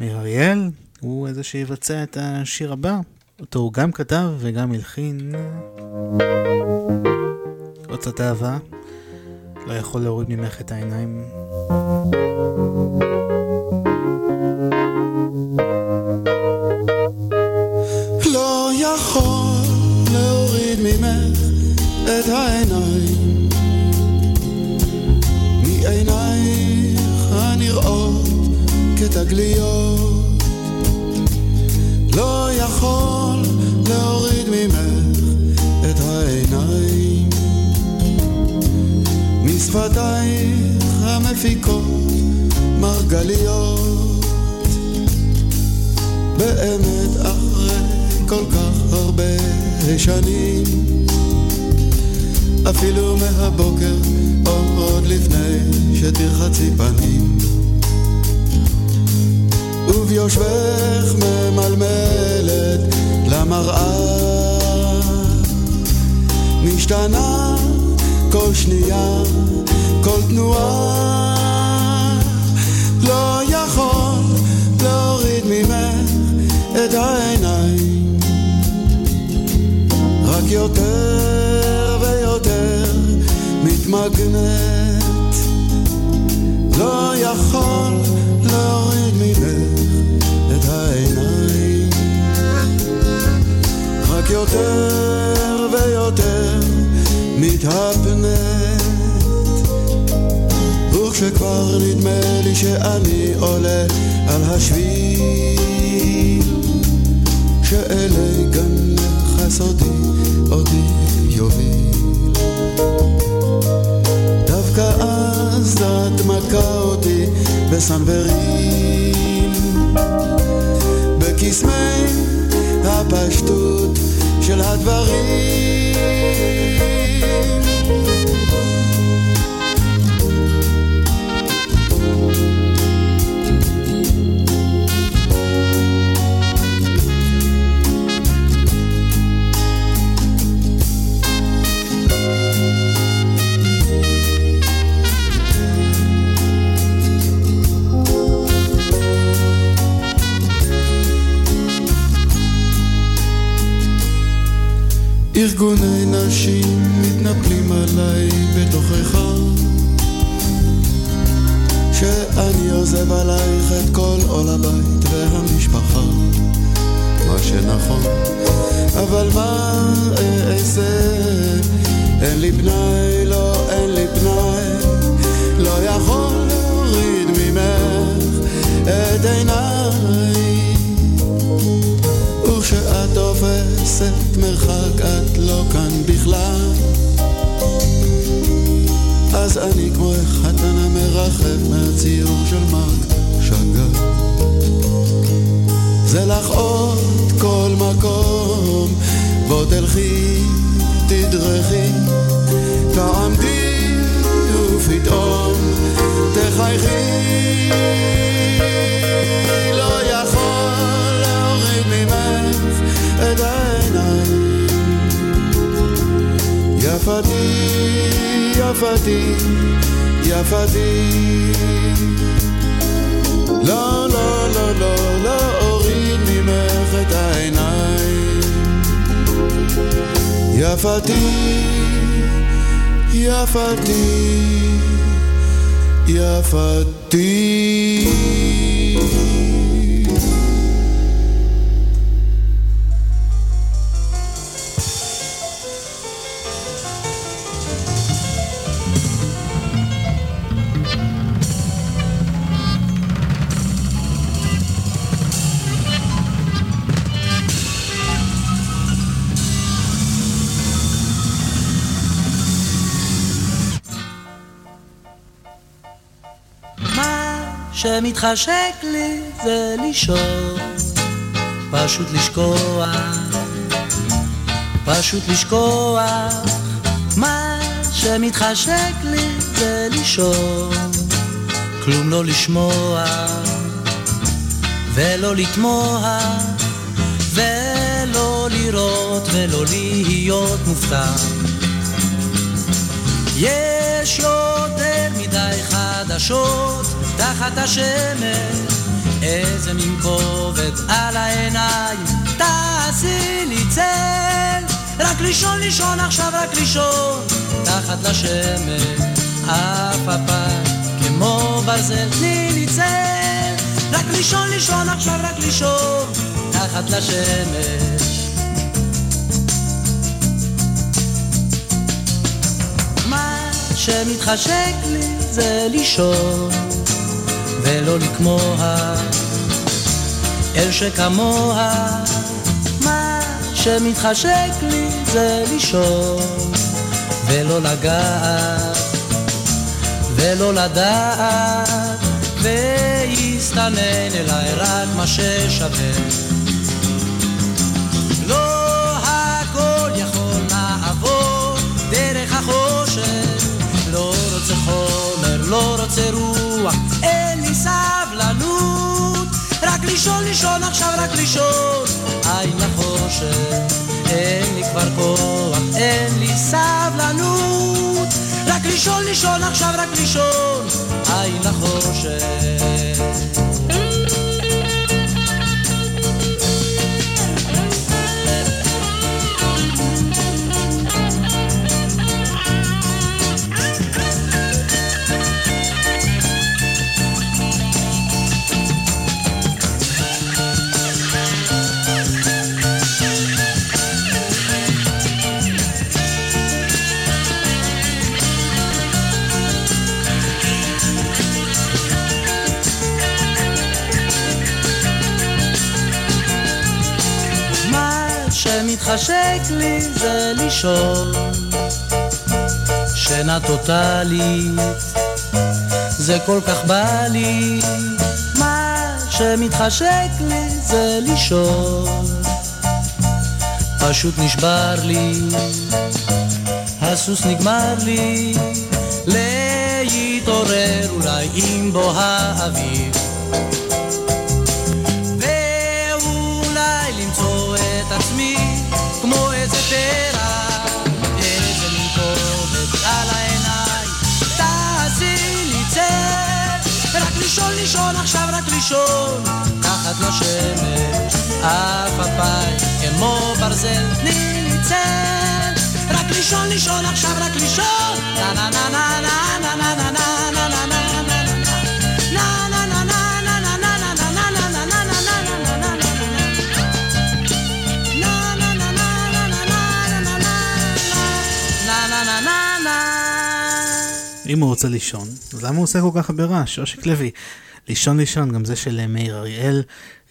מאיר אריאל הוא איזה שיבצע את השיר הבא, אותו הוא גם כתב וגם הלחין. הוצאת אהבה, לא יכול להוריד ממך את העיניים. לא ממך את מרגליות. באמת אחרי כל כך הרבה שנים. אפילו מהבוקר או עוד לפני שתרחצי פנים וביושבך ממלמלת למראה. משתנה כל שנייה, כל תנועה. לא יכול להוריד ממך את העיניים. רק יותר ויותר מתמגנת לא יכול יותר ויותר מתהפנת. וכשכבר נדמה לי שאני עולה על השביל שאלי גנך הסודי אותי יוביל. דווקא אז את מכה אותי בסנוורים בקסמי הפשטות של הדברים ארגוני נשים מתנפלים עליי בתוכך. שאני עוזב עלייך את כל עול הבית והמשפחה. מה שנכון. אבל מה אעשה? אין לי פנאי, לא אין לי פנאי לא יכול להוריד ממך את עיניי. וכשאת תופסת מרחק אז אני כמו החתן המרחב מהציור של מרק שגר זה לך עוד כל מקום בוא תלכי, תדרכי, תעמדי ופתאום תחייכי. לא יכול להוריד ממך את העיניים יפתי, יפתי, יפתי לא, לא, לא, לא, לא אוריד ממך את העיניים יפתי, יפתי, יפתי. שמתחשק לי זה לישון, פשוט לשכוח, פשוט לשכוח. מה שמתחשק לי זה לישון, כלום לא לשמוע, ולא לתמוה, ולא לראות ולא להיות מופתע. יש יותר מדי חדשות תחת השמש, איזה מין כובד על העיניים, תעשי לי צל, רק לישון לישון עכשיו רק לישון, תחת לשמש, עפעפה כמו ברזל, תני לי צל, רק לישון לישון עכשיו רק לישון, תחת לשמש. שמתחשק לי זה לישון ולא לקמוה אל שכמוה מה שמתחשק לי זה לישון ולא לגעת ולא לדעת ויסתנן אליי רק מה ששווה. לא הכל יכול לעבור דרך החושך לא רוצה חומר, לא רוצה רוח אין לי סבלנות. רק לישון, לישון עכשיו, רק לישון. עין לחושך אין לי כבר כוח, אין לי סבלנות. רק לישון, לישון עכשיו, רק לישון. עין לחושך שמתחשק לי זה לישון שינה טוטאלית. זה כל כך בא לי מה שמתחשק לי זה לישון. פשוט נשבר לי הסוס נגמר לי. להתעורר אולי עם בוא האביב לישון תחת לשמש, עפעפיים כמו ברזל, תני לי צל, רק לישון לישון עכשיו רק לישון, נה נה נה נה נה נה נה נה נה נה נה אם הוא רוצה לישון, אז למה הוא עושה כל כך הרבה רעש? אושיק לוי, לישון לישון, גם זה של אה, מאיר אריאל,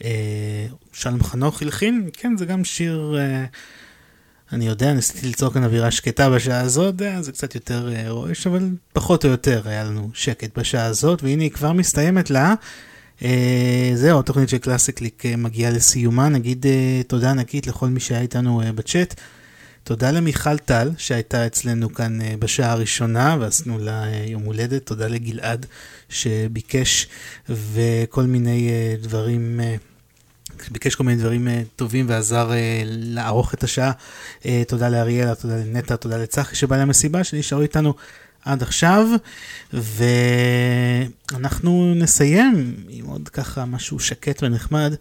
אה, שלום חנוך הלחין, כן, זה גם שיר, אה, אני יודע, ניסיתי ליצור כאן אווירה שקטה בשעה הזאת, זה קצת יותר רועש, אבל פחות או יותר היה לנו שקט בשעה הזאת, והנה היא כבר מסתיימת לה. אה, זהו, התוכנית של קלאסיקליק מגיעה לסיומה, נגיד אה, תודה ענקית לכל מי שהיה איתנו אה, בצ'אט. תודה למיכל טל שהייתה אצלנו כאן אה, בשעה הראשונה ועשינו לה אה, יום הולדת, תודה לגלעד שביקש וכל מיני אה, דברים, ביקש כל מיני דברים טובים ועזר לערוך את השעה. תודה לאריאלה, תודה לנטע, תודה לצחי שבא למסיבה שנשארו איתנו עד עכשיו ואנחנו נסיים עם עוד ככה משהו שקט ונחמד.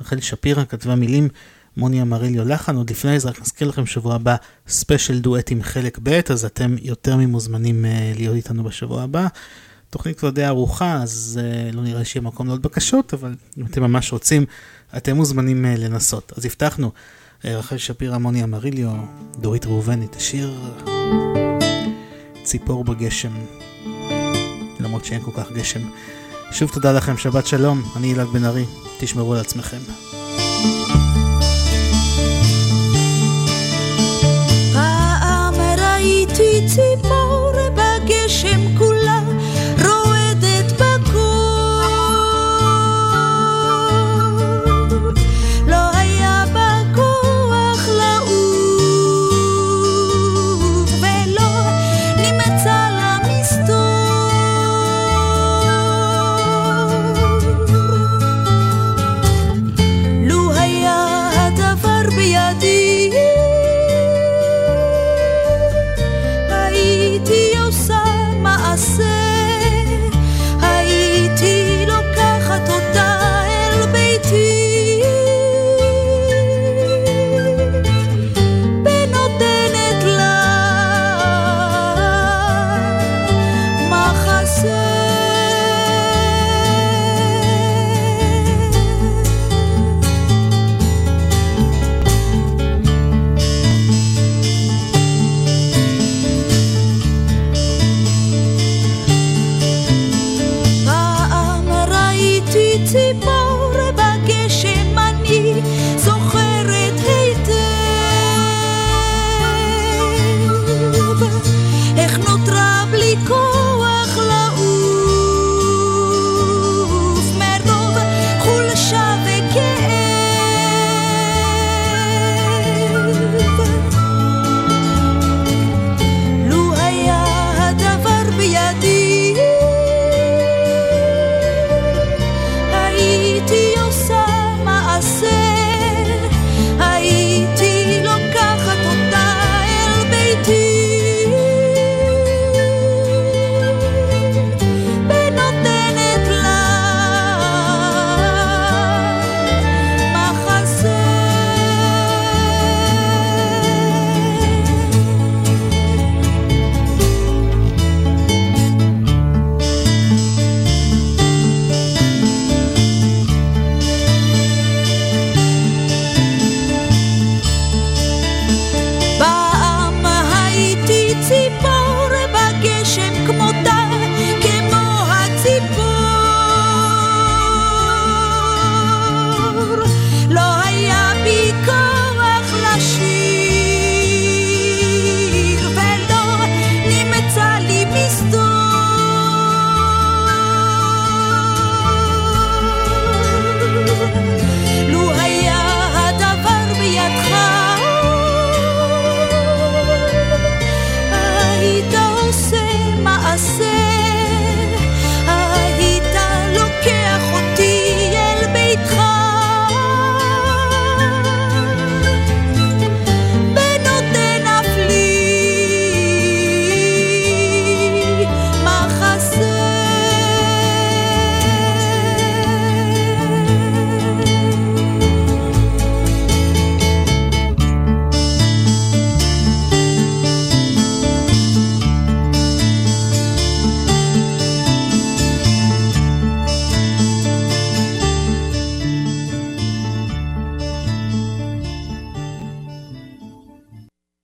רחל שפירא כתבה מילים מוני אמריליו לחן, עוד לפני זה רק נזכיר לכם שבוע הבא ספיישל דואט עם חלק ב', אז אתם יותר ממוזמנים uh, להיות איתנו בשבוע הבא. התוכנית כבר די ארוכה, אז uh, לא נראה שיהיה מקום לעוד בקשות, אבל אם אתם ממש רוצים, אתם מוזמנים uh, לנסות. אז הבטחנו, uh, רחל שפירא, מוני אמריליו, דורית ראובני, את השיר ציפור בגשם, למרות שאין כל כך גשם. שוב תודה לכם, שבת שלום, אני אלעד בן ארי, תשמרו על עצמכם. ראיתי ציפור